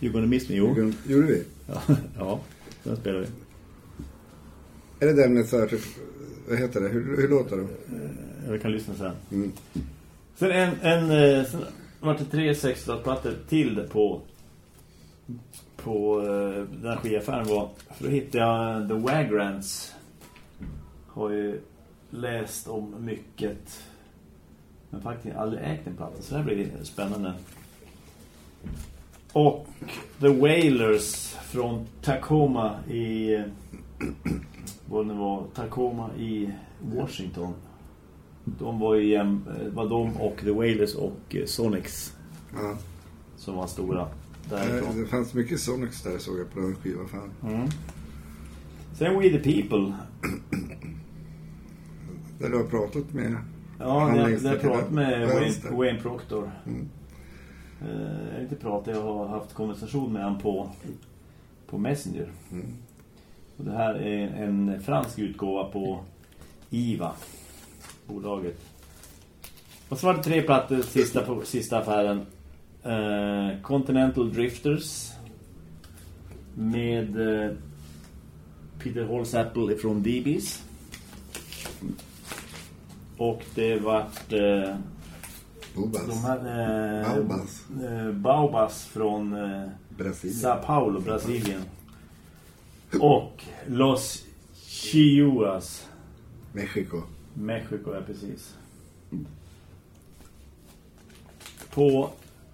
You're Gonna Miss Me, jo. Gjorde- Gjorde vi? [LAUGHS] Ja, den spelar vi. Är det den med så här, typ, vad heter det? Hur, hur låter det? Jag kan lyssna sen. Mm. Sen en, en eh, sen var det tre sexdagarsplattor till på på eh, den här skivaffären var för då hittade jag The Wagrants har ju läst om mycket men faktiskt aldrig ägt en platta så det här blir spännande och The Wailers från Tacoma i eh, vad det var Tacoma i Washington de var ju eh, var de och The Wailers och eh, Sonics Ja. som var stora Eh, därifrån. Det fanns mycket Sonics där såg jag på den skivan. Fan. Mm. Sen We the People. Där du har pratat med... Ja, jag, har pratat med. Wayne, Wayne Proctor. Mm. Eh, jag har inte pratat, jag har haft konversation med honom på, på Messenger. Mm. Och det här är en fransk utgåva på IVA, bolaget. Och så var det tre plattor sista, på, sista affären. Eh, Continental Drifters med eh, Peter Holsapple ifrån DBs. Och det vart eh, Bobas. de här eh, Baubas. eh, Baubas från eh, Brasilien. Sao Paulo, Brasilien. Och Los Chihuas, Mexiko. Mexiko, ja precis. På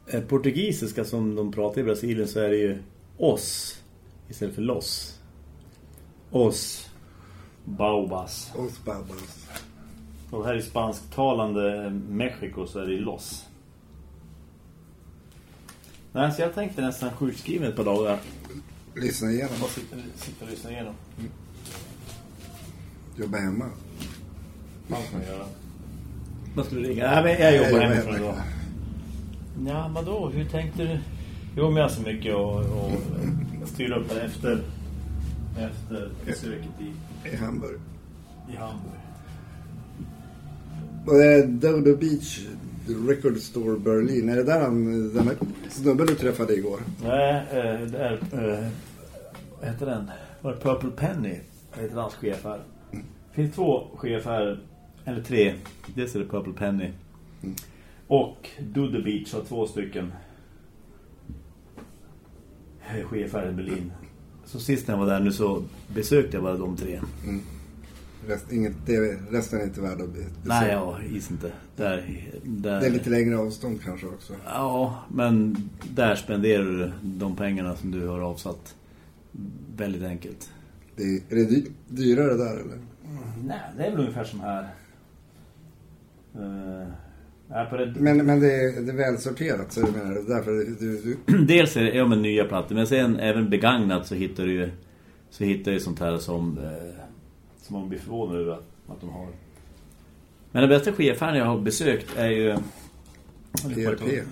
eh, portugisiska som de pratar i Brasilien så är det ju os istället för los. Os Baubas. Os Babas. Och här i spansktalande Mexiko så är det los. Nej, så jag tänkte nästan sjukskriven ett par dagar. Lyssna igenom. Bara sitter, sitter och lyssnar igenom. Jobba hemma. Vad ska man göra? Vad skulle du ringa? Nej, men jag jobbar Jag hemifrån idag. Ja, men då? Hur tänkte du? Jo, men jag har så mycket och, och styra upp här efter, efter besöket i, I Hamburg. i Hamburg. Och det är Dodo Beach Record Store Berlin. Är det där han, den här snubben du träffade igår? Nej, eh, det är... eh, Vad heter den? Var det Purple Penny? Det heter hans skiaffär. Det finns två skiaffärer. Eller tre. Dels är det Purple Penny. Och Dodo Beach har två stycken. chefer i Berlin. Så sist när jag var där nu så besökte jag bara de tre. Rest, inget, det, resten är inte värd att besöka. Nej, ja, is inte. Där, där, Det är lite längre avstånd kanske också. Ja, men där spenderar du de pengarna som du har avsatt. Väldigt enkelt. Det är, det dy, dyrare där eller? Nej, det är väl ungefär som här. Uh, på det, Men, men det, är, det är välsorterat så du menar det? Därför du, du, [CLEARS THROAT] Dels är det ja, men nya plattor, men sen även begagnat så hittar du ju så hittar du sånt här som eh, som man blir förvånad över att, att de har. Men den bästa skiaffären jag har besökt är ju PRP,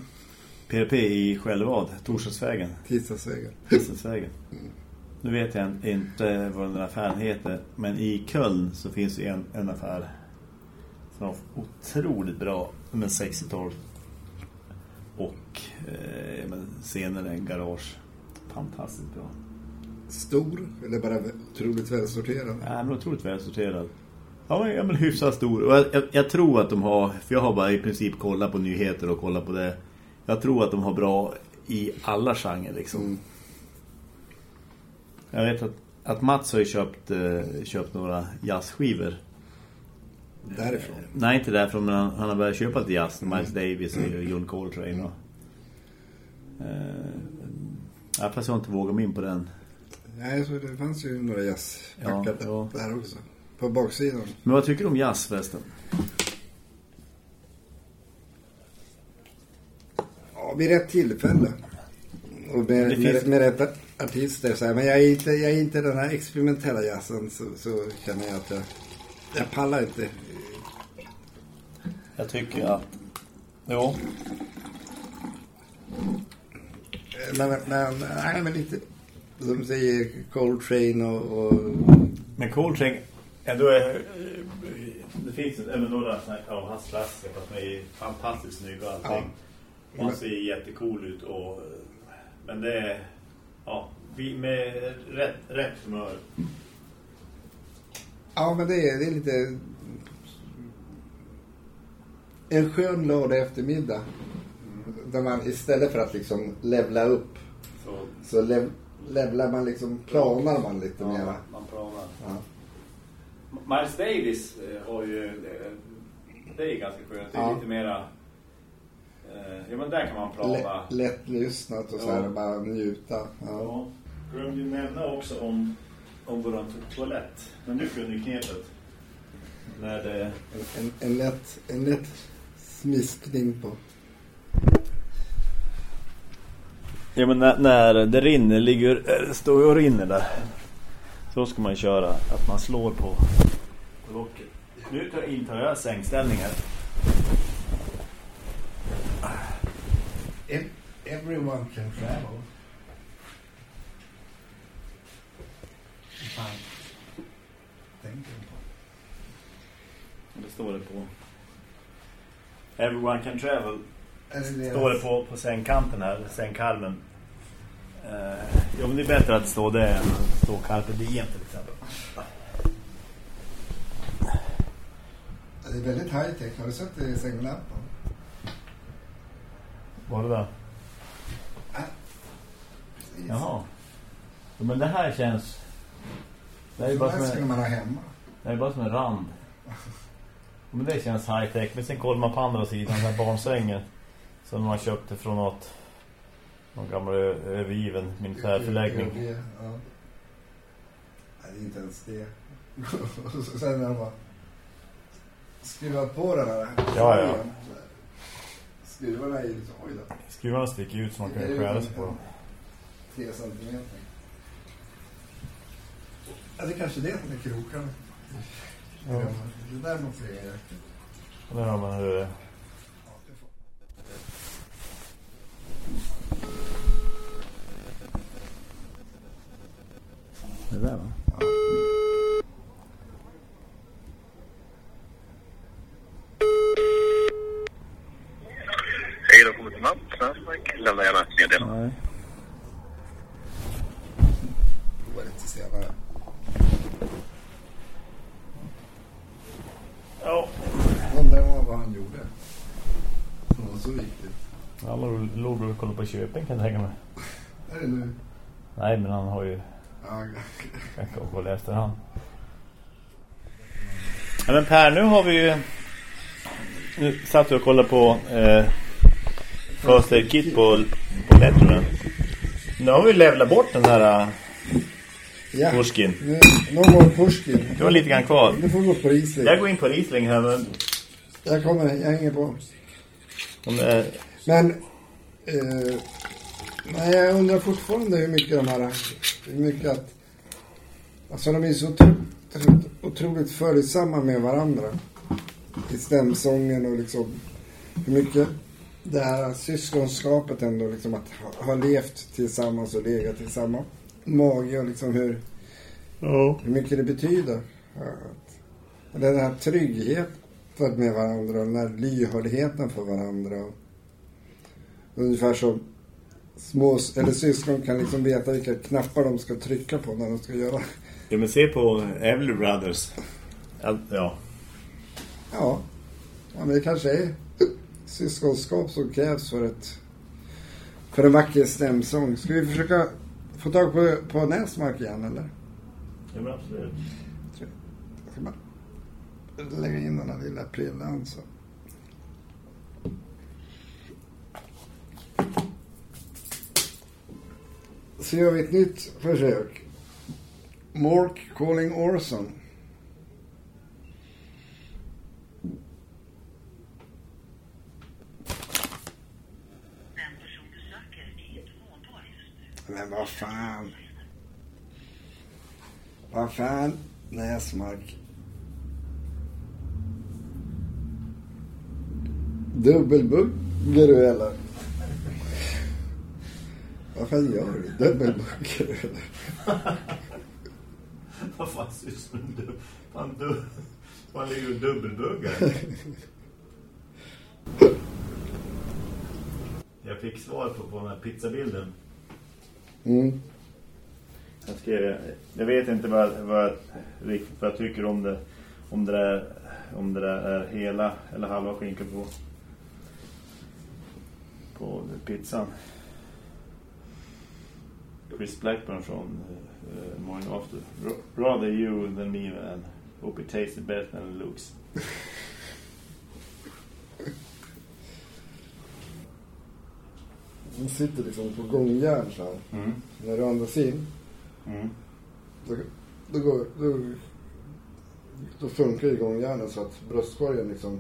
PRP i Skällevad, Torsdagsvägen. Tisdagsvägen. Tisdagsvägen. [LAUGHS] Nu vet jag inte vad den affären heter, men i Köln så finns det en, en affär som är otroligt bra med 60-tal och eh, men senare en garage. Fantastiskt bra. Stor eller bara otroligt välsorterad? Ja, men otroligt välsorterad. Ja, ja, men hyfsat stor. Och jag, jag, jag tror att de har, för jag har bara i princip kollat på nyheter och kollat på det. Jag tror att de har bra i alla genrer liksom. Mm. Jag vet att, att Mats har ju köpt, eh, köpt några jazzskivor. Därifrån? Nej, inte därifrån, men han, han har börjat köpa lite jazz. Miles Davis och John Coltrane. Och, eh, ja, fast jag har inte vågat mig in på den. Nej, så det fanns ju några jazzpackar Ja, ja. där också. På baksidan. Men vad tycker du om jazz förresten? Ja, vid rätt tillfälle. Och med, Det finns- med, med rätt artister. Så här. Men jag är, inte, jag är inte den här experimentella jazzen. Så, så känner jag att jag, jag pallar inte. Jag tycker att... Jo. Men, men, nej, men inte... Som säger Coltrane och... och Men Coltrane ändå är... Det finns även några av hans klassiker de är fantastiskt snygga och allting. Ja. Han ser jättecool ut och... Men det är... Ja, vi med rätt, rätt humör. Ja, men det är, det är lite... En skön lördag eftermiddag. Där man istället för att liksom levla upp Så, så lev, levlar man liksom, planar man lite ja, mera. man pratar. Ja. Miles Davis eh, har ju... Det är ganska skönt. Det är Ja. lite mera... eh, Ja, men där kan man prata. Lätt, lätt lyssnat och så här Ja. bara njuta. Ja. Glömde ju nämna också om, om våran toalett. Men du kunde ju knepet. När det... En, en, lätt, en lätt smiskning på. Ja men när, när det rinner, ligger, äh, står och rinner där. Så ska man köra, att man slår på, på locket. Nu tar, intar jag sängställningar. Everyone can travel. Det står det på. Everyone can travel. Står det på, på sängkanten här, sängkarmen. Uh, jo men det är bättre att står det än att stå carpe diem till exempel. Det är väldigt high tech. Har du sett det i sänglampan? Var det där? Jaha. Ja, men det här känns... Det här är bara som skulle en, man ha hemma. det här är bara som en rand. Men det känns high tech. Men sen kollar man på andra sidan, den här barnsängen. Som man köpte från något... Någon gammal övergiven militärförläggning. Ja. Nej, det är inte ens det. Och Sen när de har på den här. Ja, ja. Skruvarna är ju så, oj då, Skruvarna sticker ut så man kan skära sig på dem. tre centimeter. Ja, det är kanske det som är krokarna. Ja. Det där måste jag göra. Och där har man hur det är. Det där va? Hej, då kommer till Mats. Snack. Lämna gärna ett meddelande. Nej. Senare. Ja. Undrar vad han gjorde. Som var så viktigt. Alla låg och kollade på köpen kan jag tänka mig. Är det nu? Nej, men han har ju Ja, kanske koll på efterhand. Ja, men Per, nu har vi ju... Nu satt vi och kollade på eh, First Aid Kit på, på Letterman. Nu har vi levlat bort den här uh, ja. Pushkin. Nu, no more Pushkin. Du har lite grann kvar. Du får gå på Riesling. Jag går in på Riesling här, men... Jag kommer, jag hänger på. Är, Men... Eh, nej, jag undrar fortfarande hur mycket de här... Hur mycket att... Alltså de är så otroligt, otroligt följsamma med varandra. I stämsången och liksom... Hur mycket det här syskonskapet ändå liksom att ha, ha levt tillsammans och legat i samma mage och liksom hur... Hur mycket det betyder. Att, den här tryggheten med varandra och den här lyhördheten för varandra. Och, ungefär som små eller syskon kan liksom veta vilka knappar de ska trycka på när de ska göra. ja, men se på Everly Brothers. Ja, ja. Ja, men det kanske är syskonskap som krävs för ett för en vacker stämsång. Ska vi försöka få tag på, på Näsmark igen eller? ja men absolut. Jag ska bara lägga in den här lilla prillan så. Så gör vi ett nytt försök. Mork calling Orson. Men vad fan. Vad fan, Näsmark. Dubbelbugger du eller? [LAUGHS] Vad fan gör du? Dubbelbugger du eller? Vad fan sysslar du? Fan, du... Fan ligger du och dubbelbuggar? Jag fick svar på, på den här pizzabilden. Mm. Jag, skrev, jag vet inte vad, vad, riktigt vad jag tycker om det. Om det, där, om det där är hela eller halva skinka på, på pizzan. Chris Blackburn från uh, Morning After. R- Rather you than me and hope it tastes better than it looks. Den sitter liksom på gångjärn så här. Mm. När du andas in, Mm. då, då, går, då, då funkar ju gångjärnet så att bröstkorgen liksom,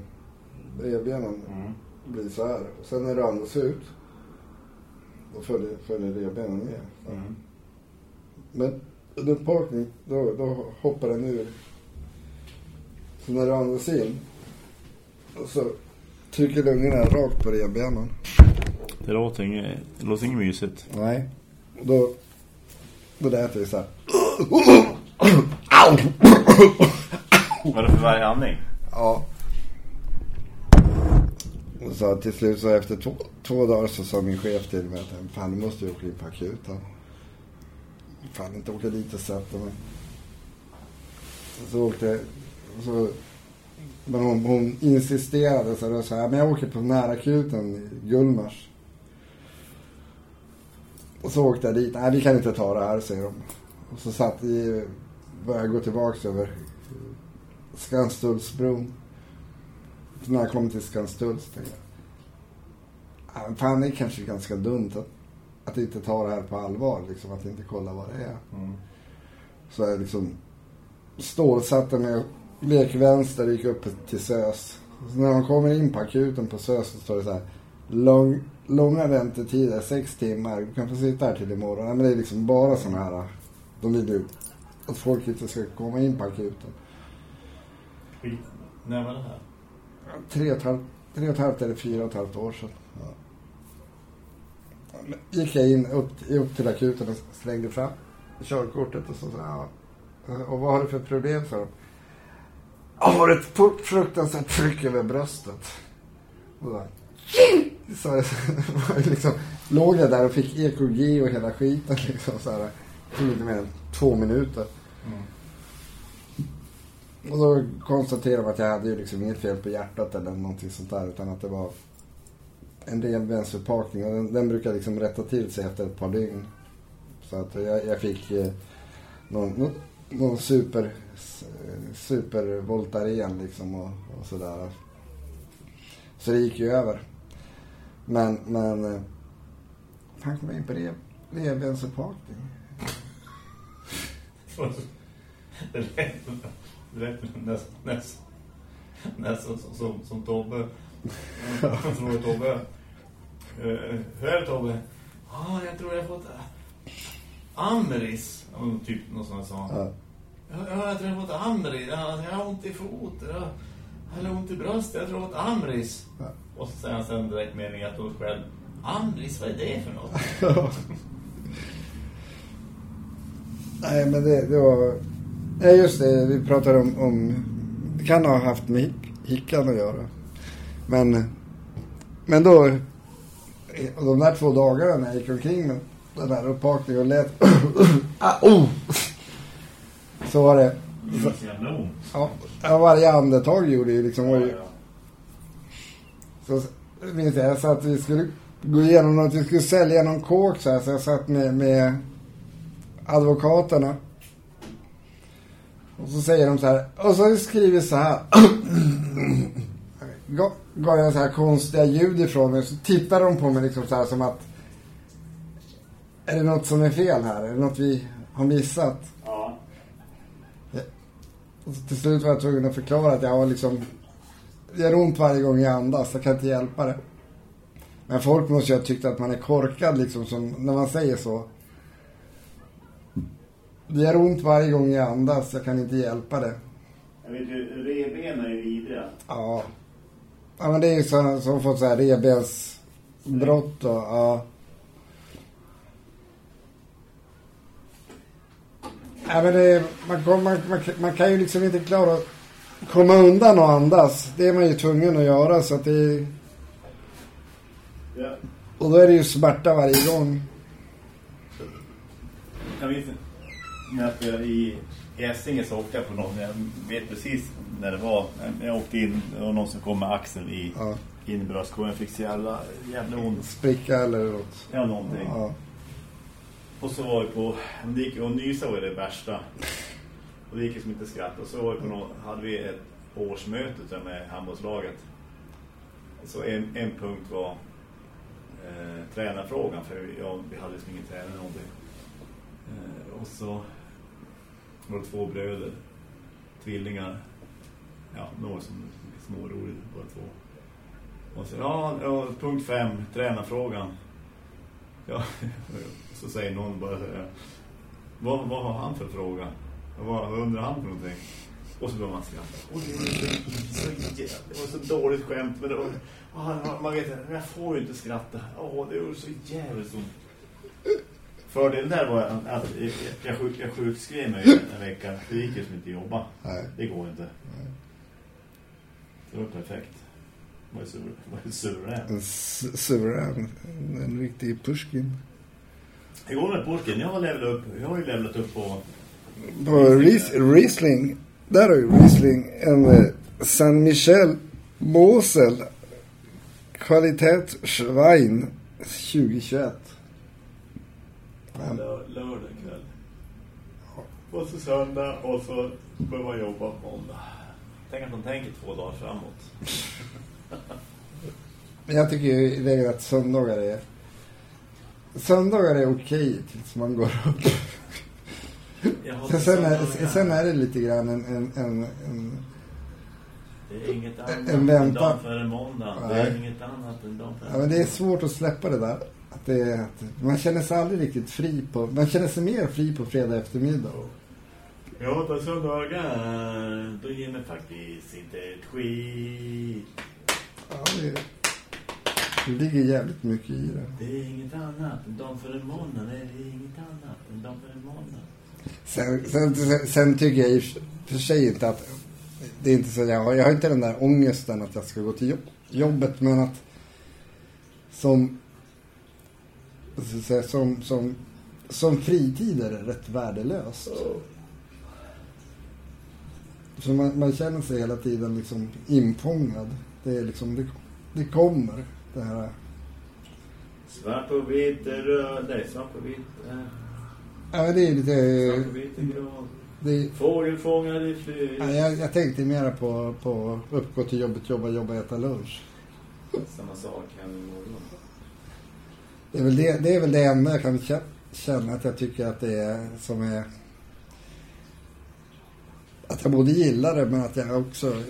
revbenen Mm. blir så här. Och sen när du andas ut, då följer, följer revbenen med. Så. Mm. Men under parkning, då, då hoppar den ur. Så när du andas in, så trycker lungorna rakt på revbenen. Det låter inget, det låter inget mysigt. Nej. Och då, då lät det så här. Vad är det för varje andning? Ja. Och så till slut så efter två, två dagar så sa min chef till mig att fan nu måste ju åka in på akuten. Fan inte åka dit och sätta mig. Så åkte jag. Så, men hon, hon insisterade så då sa jag men jag åker på närakuten i Gullmars. Och så åkte jag dit. Nej vi kan inte ta det här säger de. Och så satt vi, började gå tillbaks över Skanstullsbron. Så när jag kom till Skanstull så tänkte jag. "Ah, Fan det är kanske ganska dumt att, att inte ta det här på allvar. Liksom, att inte kolla vad det är. Mm. Så jag liksom stålsatte mig och lek vänster och gick upp till SÖS. Så när man kommer in på akuten på SÖS så står det så här. Lång, långa väntetider, sex timmar. Du kan få sitta här till imorgon. Nej, men det är liksom bara sådana här. De vill ju att folk inte ska komma in på akuten. När var det här? Tre och ett halvt, tre och ett halvt eller fyra och ett halvt år sedan. Ja. Gick jag in upp, upp till akuten och slängde fram körkortet och så sa ja. Och vad har du för problem för dem? Jag har ett fruktansvärt tryck över bröstet. Och då, så var jag [LAUGHS] liksom, låg jag där och fick EKG och hela skiten liksom så här. Det tog inte mer än två minuter. Mm. Och då konstaterade de att jag hade ju liksom inget fel på hjärtat eller någonting sånt där. Utan att det var en ren vänsterparkning. Och den, den brukar liksom rätta till sig efter ett par dygn. Så att jag, jag fick eh, någon, någon, någon super, super Voltaren liksom och, och sådär. Så det gick ju över. Men, men... Eh, fan kom jag in på det? Revbensuppakning. Det är [LAUGHS] det nästan näst, nästan som, som, som Tobbe. [LAUGHS] Jag tror Tobbe. Eh, det Tobbe? Ja, jag tror jag har fått eh, Amris. Typ något sånt sa han. Ja. Ja, jag tror jag har fått Amris. Ja, Jag har ont i foten. Jag jag har ont i bröstet. Jag tror jag har fått Amris. Ja. Och så säger han sen direkt mening att hon själv. Amris, vad är det för något? [LAUGHS] Nej, men det, det var... Nej, just det. Vi pratade om... om det kan ha haft med hick, hickan att göra. Men... Men då... och De där två dagarna när jag gick omkring med den där uppakningen och lät... [COUGHS] ah, oh! Så var det... Så. Ja, varje andetag gjorde ju liksom... Var ju, så minns jag, jag sa att vi skulle gå igenom något, vi skulle sälja någon kåk så här, så jag satt med, med advokaterna. Och så säger de så här, och så skrivit så här. [CLEARS THROAT] Gav jag så här konstiga ljud ifrån mig, så tittar de på mig liksom så här som att är det något som är fel här? Är det något vi har missat? ja. Och så till slut var jag tvungen att förklara att jag har liksom... Det gör ont varje gång jag andas, jag kan inte hjälpa det. Men folk måste ju ha tyckt att man är korkad liksom, som, när man säger så. Det gör ont varje gång jag andas, jag kan inte hjälpa det. Jag vet ju, revben är ju vidriga. Ja. Ja men det är ju så som fått så här revbensbrott och ja. Ja men det, man, man, man, man kan ju liksom inte klara att komma undan och andas. Det är man ju tvungen att göra så att det Ja. Och då är det ju smärta varje gång. Jag vet inte. När jag spelade i Essinge så åkte jag på någon. Jag vet precis när det var. Jag åkte in och någon som kom med axeln i, Ja. in i bröstkorgen. Jag fick så jävla, jävla ont. Spricka eller något. Ja, någonting. Ja. Och så var vi på, det gick, och nysa var det värsta. Och det gick liksom inte att skratta. Och så var vi på någon, hade vi ett årsmöte jag, med handbollslaget. Så en, en punkt var eh, tränarfrågan. För vi, ja, vi hade liksom ingen tränare någonting. Eh, och så var två bröder, tvillingar. Ja, några som är småroliga, bara två. Och så, ja, ja, punkt fem, tränarfrågan. Ja, [LAUGHS] så säger någon bara så här, vad, vad har han för fråga? Vad, vad undrar han för någonting? Och så börjar man skratta. Och det, var så, så, det var så dåligt skämt. Men det var, man vet, jag får ju inte skratta. Åh, det var så jävligt ont. Fördelen där var att att jag, sjuk, jag sjukskrev mig en vecka. Det gick ju som inte jobba. Nej. Det går inte. Det var perfekt. Var ju sur, var ju suverän. En suverän. En, en riktig pushkin. Det går med purken. Jag har levlat upp. Jag har ju levlat upp på På Ries- Riesling. Där har ju Riesling en eh, San Michel Mosel Kvalitetsschwein 2021. Ja. lör, lördag kväll. Och så söndag och så börjar man jobba på måndag. Tänk att man tänker två dagar framåt. [LAUGHS] Men jag tycker ju i regel att söndagar är Söndagar är okej tills man går upp. Sen, sen, är, sen är det lite grann en, en, en, en Det är inget annat en än väntan. dagen före måndag. Det är inget annat än dagen före Ja, men det är svårt att släppa det där. Att det, är- att man känner sig aldrig riktigt fri på... Man känner sig mer fri på fredag eftermiddag. Ja, på söndagar då ger mig faktiskt inte ett skit. Ja, det, det ligger jävligt mycket i det. Det är inget annat än dagen före måndag. Det är inget annat än dagen före måndag. Sen, sen, sen, sen tycker jag i för sig inte att... Det är inte så jag jag har inte den där ångesten att jag ska gå till jobb, jobbet. Men att som... säga, Som, som, som fritid är det rätt värdelöst. Så man, man känner sig hela tiden liksom infångad. Det är liksom... Det, det kommer. Det här... Svart på vitt, röd, nej, svart på vitt. eh. Ja, det är lite... Det är, Fågelfångare i flyg. ja, jag, jag tänkte mer på, på uppgå till jobbet, jobba, jobba, äta lunch. Samma sak hem imorgon. Det är väl det, det, är väl det enda jag kan kä- känna att jag tycker att det är som är... Att jag både gillar det men att jag också...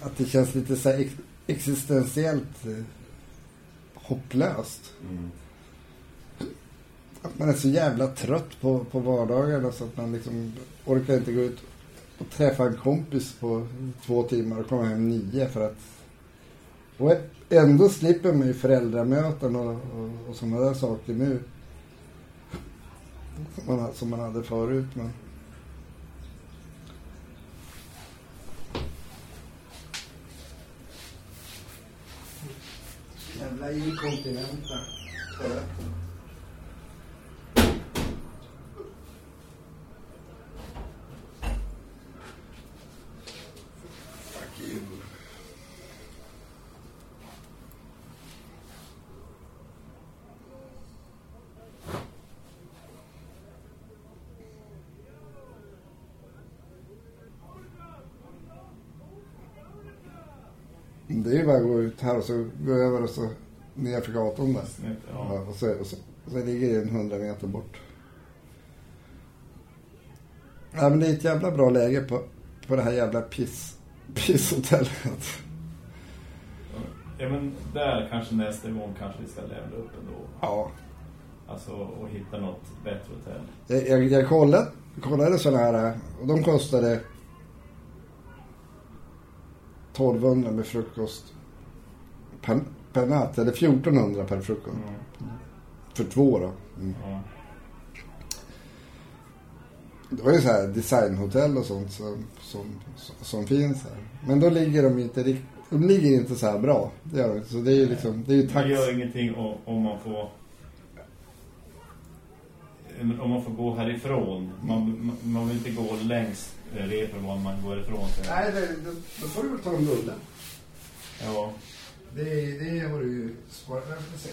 Att det känns lite så ex- existentiellt eh, hopplöst. Mm. Att man är så jävla trött på, på vardagarna så att man liksom orkar inte gå ut och träffa en kompis på två timmar och komma hem nio för att... Och ändå slipper man ju föräldramöten och, och, och sådana där saker nu. Som man, som man hade förut men... Jävla inkontinenta. Det är ju bara att gå ut här och så gå över och så ner för gatan där. Ja, Ja. och, så, och, så, och så ligger det en hundra meter bort. Ja, men det är ett jävla bra läge på, på det här jävla piss, pisshotellet. ja, men där kanske nästa gång kanske vi ska lämna upp ändå. Ja. Alltså, och hitta något bättre hotell. Jag, jag, jag kollade, kollade sådana här och de kostade 1200 med frukost per, per natt. Eller 1400 per frukost. Mm. För två då. Mm. Ja. Det var ju så här designhotell och sånt som, som, som finns här. Men då ligger de inte riktigt, de ligger inte så här bra. Det gör de inte. Så det är ju liksom, det är ju Det tax. gör ingenting om, om man får om man får gå härifrån. Man, man, man vill inte gå längs repen man går ifrån. Så. Nej, det, då, då får du väl ta en bulle. Ja. Det, det du ju sparat. Jag se.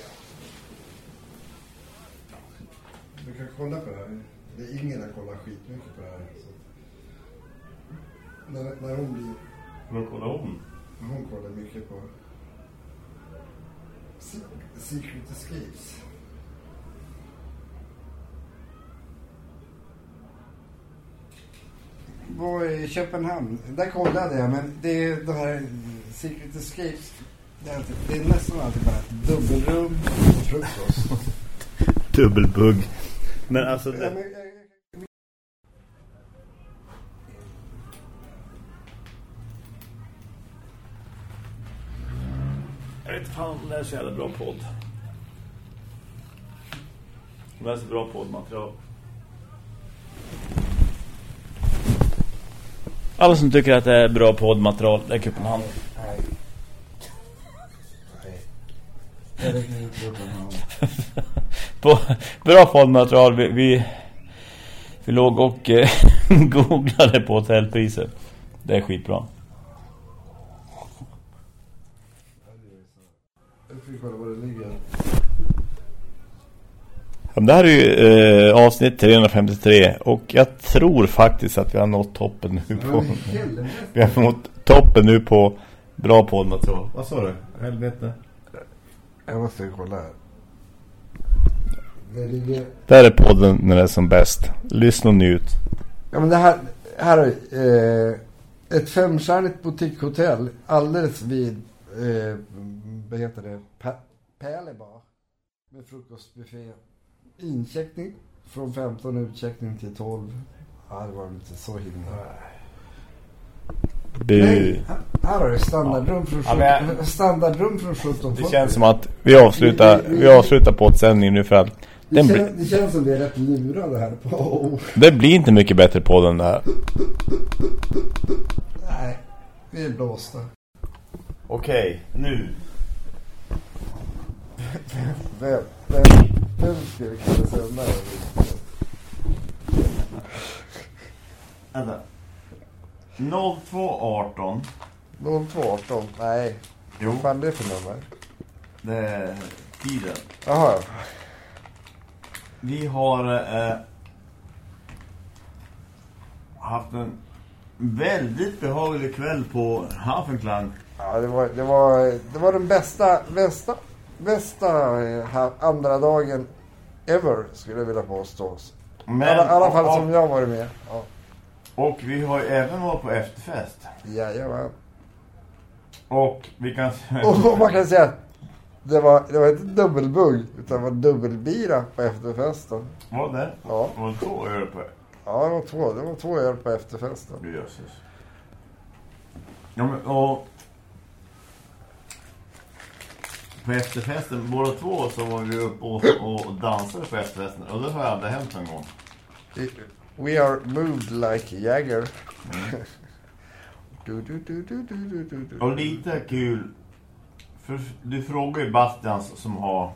Du kan kolla på det här. Det är ingen har kollat skitmycket på det här. Så. När, när hon blir... För att kolla om. Hon kollar mycket på Se- Secret Escapes. Var i Köpenhamn. Där kollade jag men det är det här Secret Escapes. Det är, alltid, det är nästan alltid bara dubbelrum och frukost. [LAUGHS] Dubbelbugg. Men alltså... Ja, men, Jag vet fan, det är så jävla bra podd. Det är så bra poddmaterial. Alla som tycker att det är bra poddmaterial, lägg upp en Nej. Nej. [LAUGHS] På bra poddmaterial, vi, vi, vi låg och eh, [LAUGHS] googlade på hotellpriser. Det är skitbra. Jag fick kolla vad det ligger. Ja, men det här är ju eh, avsnitt 353 och jag tror faktiskt att vi har nått toppen nu på... Vi har nått toppen nu på bra poddmaterial. Vad sa du? Helvete. Jag måste kolla här. Det ligger... Där är podden när det är som bäst. Lyssna och njut. Ja men det här, här är eh, ett femstjärnigt boutiquehotell alldeles vid, eh, vad heter det, pa Päleba. Med frukostbuffé. Incheckning från 15 utcheckning till 12. Ja, det var inte så himla. Bu. Nej, här, har du standardrum från, Ja, men 17 standardrum från 17 Det känns som att vi avslutar, vi avslutar poddsändningen nu för att det, den kän, blir, det känns som vi är rätt lurade här på. Oh, det blir inte mycket bättre podd än det här. nej, vi är blåsta. Okej, nu. Vem, vem, vem skulle kunna sända? Vänta. 0218. 0218? Nej. Jo. Vad fan är det för nummer? Det är tiden. Jaha. vi har eh, haft en väldigt behaglig kväll på Hafenklang. Ja, det var, det var, det var den bästa, bästa, bästa eh, ha- andra dagen ever, skulle jag vilja påstå. Men, I alla, fall och, som jag varit med. Ja. och vi har ju även varit på efterfest. Jajamän. Och vi kan... Och man kan säga att det var, det var inte dubbelbugg, utan det var dubbelbira på efterfesten. Var det? Ja. Var det två öre på? Ja, det var två, det var två öl på efterfesten. Jösses. Ja, men, och... På efterfesten, båda två så var vi uppe och, och dansade på efterfesten. Och det har aldrig hänt någon gång. We are moved like Jagger. du, du, du. Och lite kul. För du frågar ju Bastians som har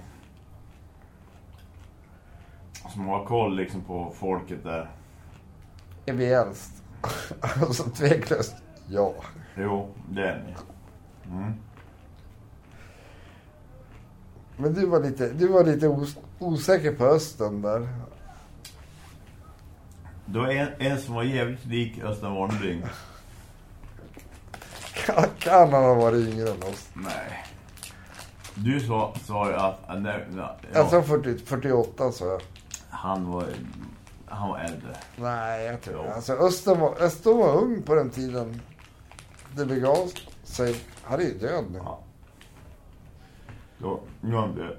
som har koll liksom på folket där. Är vi äldst? [LAUGHS] alltså tveklöst, ja. Jo, det är ni. Mm. Men du var lite, du var lite os, osäker på Östen där. Det var en, en som var jävligt lik Östen Warnbring. Kan, han ha varit yngre än oss? Nej. Du sa, sa ju att... att nej, ja, Alltså 40, 48 så jag. han var han var äldre. Nej, jag tror Jo. Alltså Östen var, Östen var ung på den tiden. Det begav sig. Han är ju död nu. Ja. Då.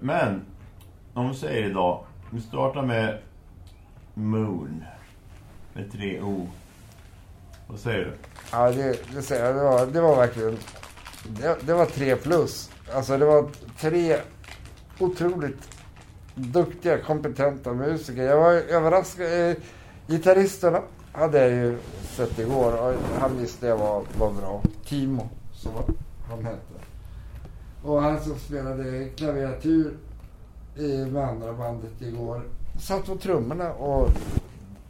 Men, om vi säger idag. Vi startar med Moon. Med tre O. Vad säger du? Ja, det, det, säger jag, det, var, det var verkligen... Det, det var tre plus. Alltså det var tre otroligt duktiga, kompetenta musiker. Jag var överraskad. Eh, gitarristerna hade jag ju sett igår. Och han visste jag var, var bra. Timo, så var han hette. Och han som spelade klaviatur i, med andra bandet igår satt på trummorna och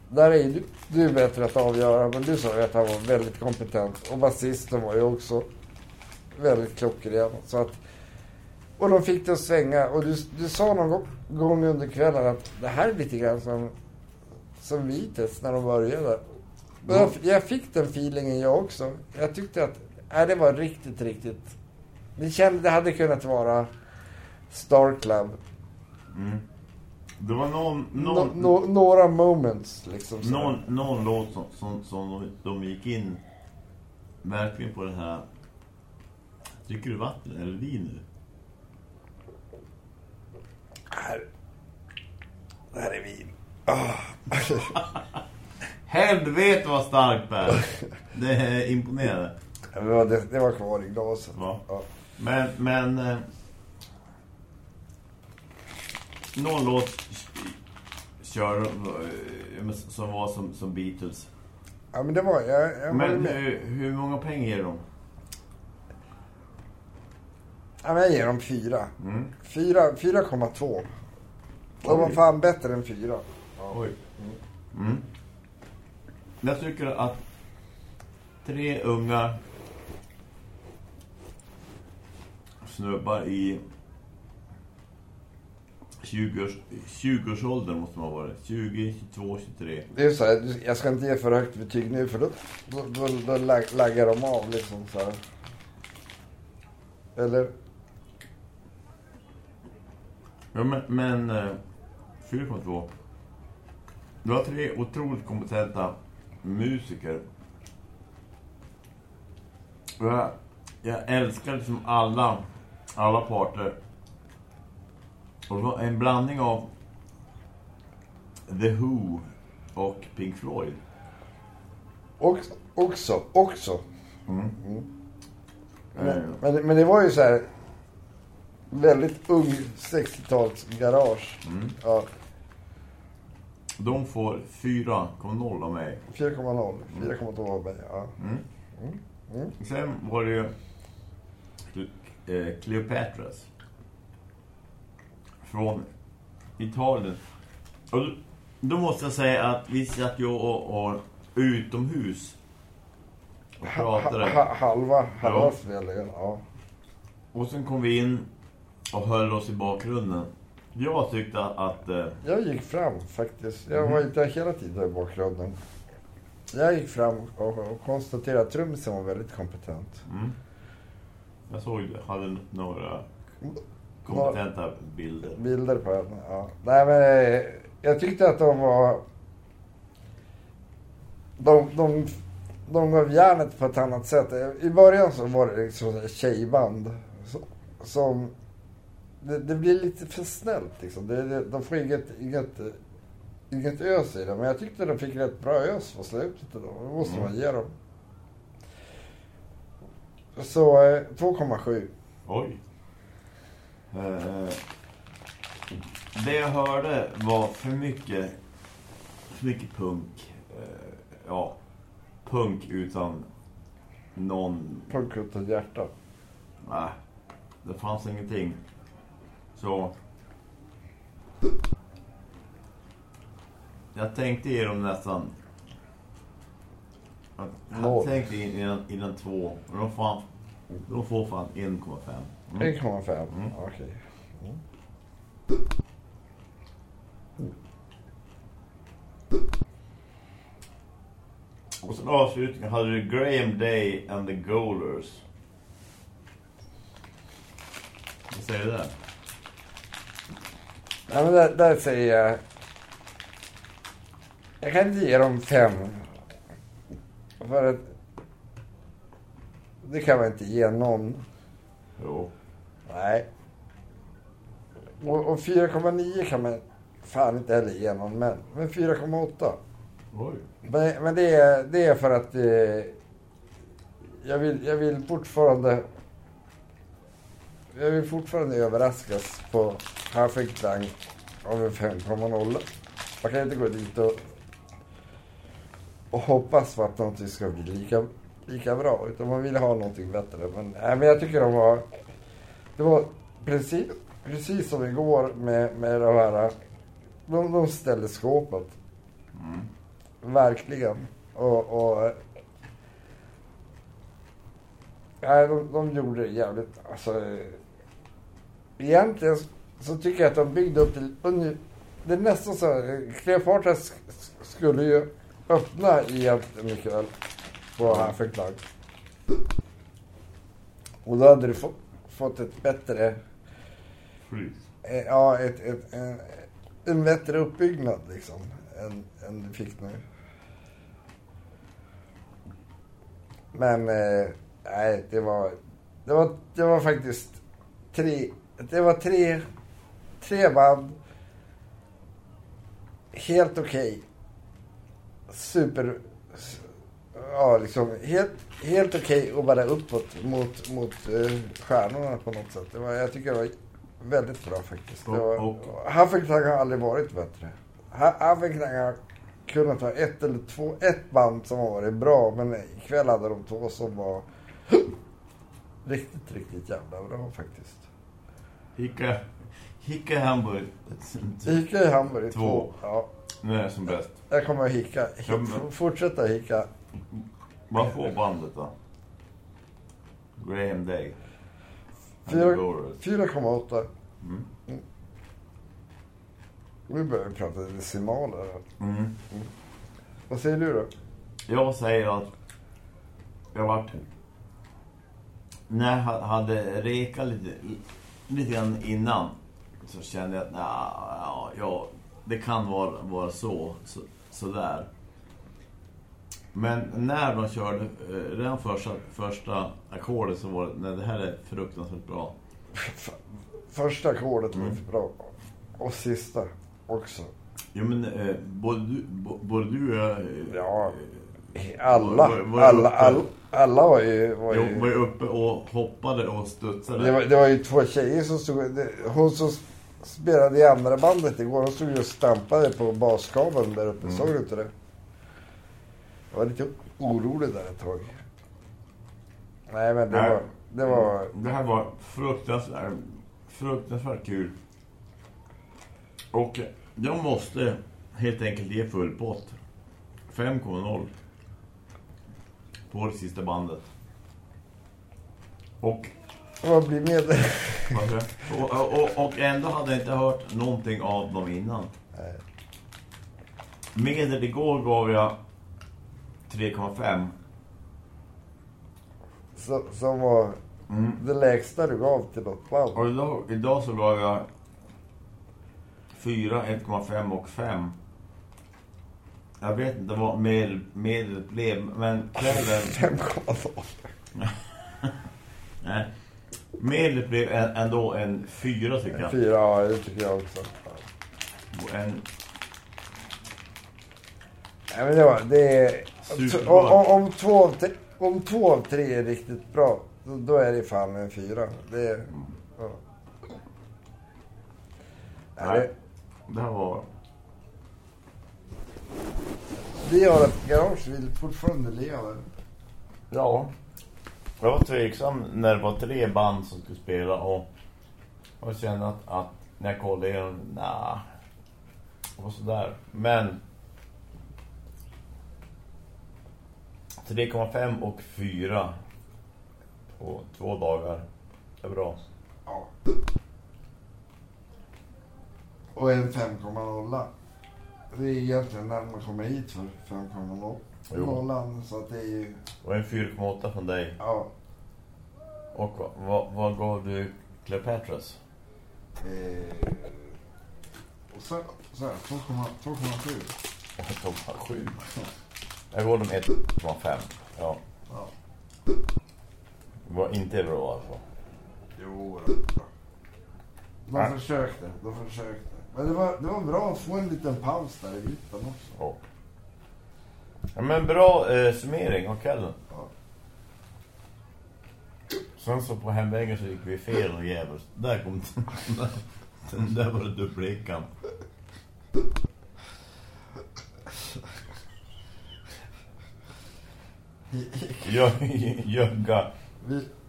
där är ju du, du är bättre att avgöra, men du sa ju att han var väldigt kompetent. Och basisten var ju också väldigt klockren. Så att, och de fick det att svänga. Och du, du sa någon gång, under kvällen att det här är lite grann som, som Vites när de började. Men jag, jag fick den feelingen jag också. Jag tyckte att äh, det var riktigt, riktigt... Det, kände, det hade kunnat vara Star Club. Mm. Det var någon, Nå, någon, nå, några moments liksom. så. någon, någon låt som, som, som de, gick in verkligen på den här Dricker du vatten eller vin nu? Här. Det här är vin. [LAUGHS] Helvete vad starkt Per! Det är imponerande. Det var, det, det var kvar i glaset. Ja. Ja. Men, men... Eh, någon låt kör eh, som var som, som Beatles. Ja, men det var... Jag, jag var Men med. hur, hur många pengar ger de? Ja, men jag ger dem fyra. Mm. Fyra- 4,2. De var fan bättre än fyra. Ja. Oj. Mm. Jag tycker att tre unga snubbar i 20-års 20-årsåldern måste man vara. 20, 22, 23. Det är så här, jag ska inte ge för högt betyg nu för då, då, då, då lag, laggar de av liksom så här. Eller? Ja, men, men eh, 4,2. Du har tre otroligt kompetenta musiker. Jag, jag älskar liksom alla, alla parter. Och det var en blandning av The Who och Pink Floyd. Också, också, också. Mm. Men, Eh, men, men det var ju så här väldigt ung 60-tals garage. Mm. Ja, De får 4,0 av mig. 4,0. 4,2 av mig. Ja. Mm. Mm. Sen var det ju eh, Cleopatras. Från Italien. Och då, måste jag säga att vi satt ju och, och utomhus och Ha, pratade. ha, halva, halva Ja. spelningen. Ja. Och sen kom vi in och höll oss i bakgrunden. Jag tyckte att... Eh, Jag gick fram faktiskt. Jag var inte hela tiden i bakgrunden. Jag gick fram och, och konstaterade att trummisen var väldigt kompetent. mm, jag såg du hade några kompetenta bilder. Bilder på henne, ja. Nej men eh, jag tyckte att de var... De, de, de gav järnet på ett annat sätt. I början så var det liksom tjejband. Som... Det, det blir lite för snällt liksom. Det, det, de får inget, inget, inget ös i det. Men jag tyckte de fick rätt bra ös på slutet. Då. Det måste man ge dem. Så eh, 2,7. Oj. Eh, det jag hörde var för mycket, för mycket punk. Eh, ja, punk utan någon... Punk utan hjärta. Nej, det fanns ingenting. Så... Jag tänkte ge dem nästan... Noll. tänkte innan, innan två. Men de, fan, de får fan 1,5. Mm. 1,5. Mm. Okej. Och sen avslutningen hade du Graham Day and the Goalers. Vad säger du där? Ja, men där, där säger jag... Jag kan inte ge dem fem. För att... Det kan man inte ge någon. Jo. Nej. Och, och 4,9 kan man fan inte heller ge någon. Men, men 4,8. Oj. Men, men det, är, det är för att eh, jag, vill, jag vill fortfarande jag vill fortfarande överraskas på Hafenklang av en 5,0. Man kan inte gå dit och, och hoppas på att någonting ska bli lika, lika bra. Utan man vill ha någonting bättre. Men, nej, men jag tycker de var... Det var precis, precis som igår med, med det här... De, de ställde skåpet. Verkligen. Och... och nej, de, de gjorde det jävligt... Alltså, egentligen så tycker jag att de byggde upp till... Det är nästan så... sk- sk- skulle ju öppna egentligen ikväll på Hafenklang. Och då hade du få, fått ett bättre... Freeze. Eh, Ja, ett, ett, en, en bättre uppbyggnad liksom. Än, än du fick nu. Men, eh, nej, det var, det var... Det var faktiskt tre... Det var tre... Tre band. Helt okej. Super... Ja, liksom helt, helt okej och bara uppåt mot, mot eh, stjärnorna på något sätt. Det var, jag tycker det var väldigt bra faktiskt. Det var, Och- Hafenklang har aldrig varit bättre. Hafenklang har kunnat ha ett eller två, ett band som har varit bra. Men ikväll hade de två som var [GASPS] riktigt, riktigt jävla bra faktiskt. Hicka, Hicka Hamburg. Hicka i Hamburg, Två. två. Ja, Nu är det som bäst. jag kommer att hicka. Ja, men- Fortsätta hicka. Vad får bandet då? Graham Day. And the Fyra- Goalers. 4,8. Mm. Nu börjar vi prata decimaler. här. Mm. Vad säger du då? Jag säger att jag vart när jag ha- hade rekat lite, lite grann innan så kände jag att nja, ja, ja, det kan vara, vara så, så sådär. Men när de körde eh, redan första, första ackordet så var det, nej det här är fruktansvärt bra. [LAUGHS] Första ackordet var Mm. bra. Och sista också. Jo men eh, både du, både du och jag... eh, Ja. eh, Alla, var- var alla, alla, alla var ju... Var Jag var ju ju uppe och hoppade och studsade. det, var, det var ju två tjejer som stod... Det, hon som spelade i andra bandet igår, hon stod ju och stampade på baskabeln där uppe. Mm. Såg du inte det? Jag var lite orolig där ett tag. Nej men det Nej. var... Det var... Det här var fruktansvärt, fruktansvärt kul. Och jag måste helt enkelt ge full pott. 5,0. På det sista bandet. Och Vad blir med och, och, och, och ändå hade jag inte hört någonting av dem innan. Nej. Medel igår gav jag 3,5. Så, som var Mm. det lägsta du gav till något band. Och idag, idag så gav jag 4, 1,5 och 5. Jag vet inte vad medel, medlet blev, men kvällen... [LAUGHS] 5,0. [LAUGHS] Nej. Medlet blev en, ändå en 4 tycker jag. Fyra, ja det tycker jag också. Och En, Nej, men det, var, det är... Superbra. Om, om, om, två av tre, om två av tre är riktigt bra, då, då är det fan en fyra. Det är... Ja. Nej, Nej. det, det här var... vi har ett garage vi vill fortfarande leva. Ja. Jag var tveksam när det var tre band som skulle spela och jag kände att, att när jag kollade igenom, nah, Och sådär. Men 3,5 och 4 på två dagar. Det är bra. Ja. Och en 5,0. Det är egentligen när man kommer hit för 5,0. Jo. Nollan, så att det är ju... Och en 4,8 från dig. Ja. Och vad, vad, vad gav du Cleopatras? Eh, och sen, så här, 2,7. 2,7. Jag gav dem 1,5. Ja. Ja. Det var inte bra alltså. Jo då. De Ja. försökte, de försökte. Men det var, det var bra att få en liten paus där i mitten också. Ja. Ja, men bra eh, summering av kvällen. Ja. Sen så på hemvägen så gick vi fel och jävligt. Där kom [LAUGHS] den. där var det dubblekan. Jö- [LAUGHS] Jögga.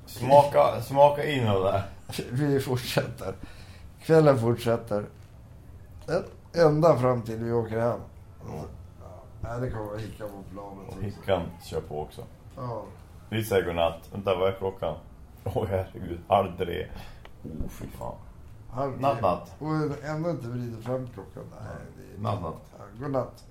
Smaka, smaka in av det vi fortsätter. Kvällen fortsätter. Ända fram till vi åker hem. Nej, det kommer vara Hickan på planet. Och Hickan kör på också. Ja. Vi säger godnatt. Vänta, vad är klockan? Åh oh, herregud, halv tre. Oh, fy fan. Halv natt, natt. Och ändå inte vrider fram klockan. Nej, det är... Natt, natt. Ja, godnatt.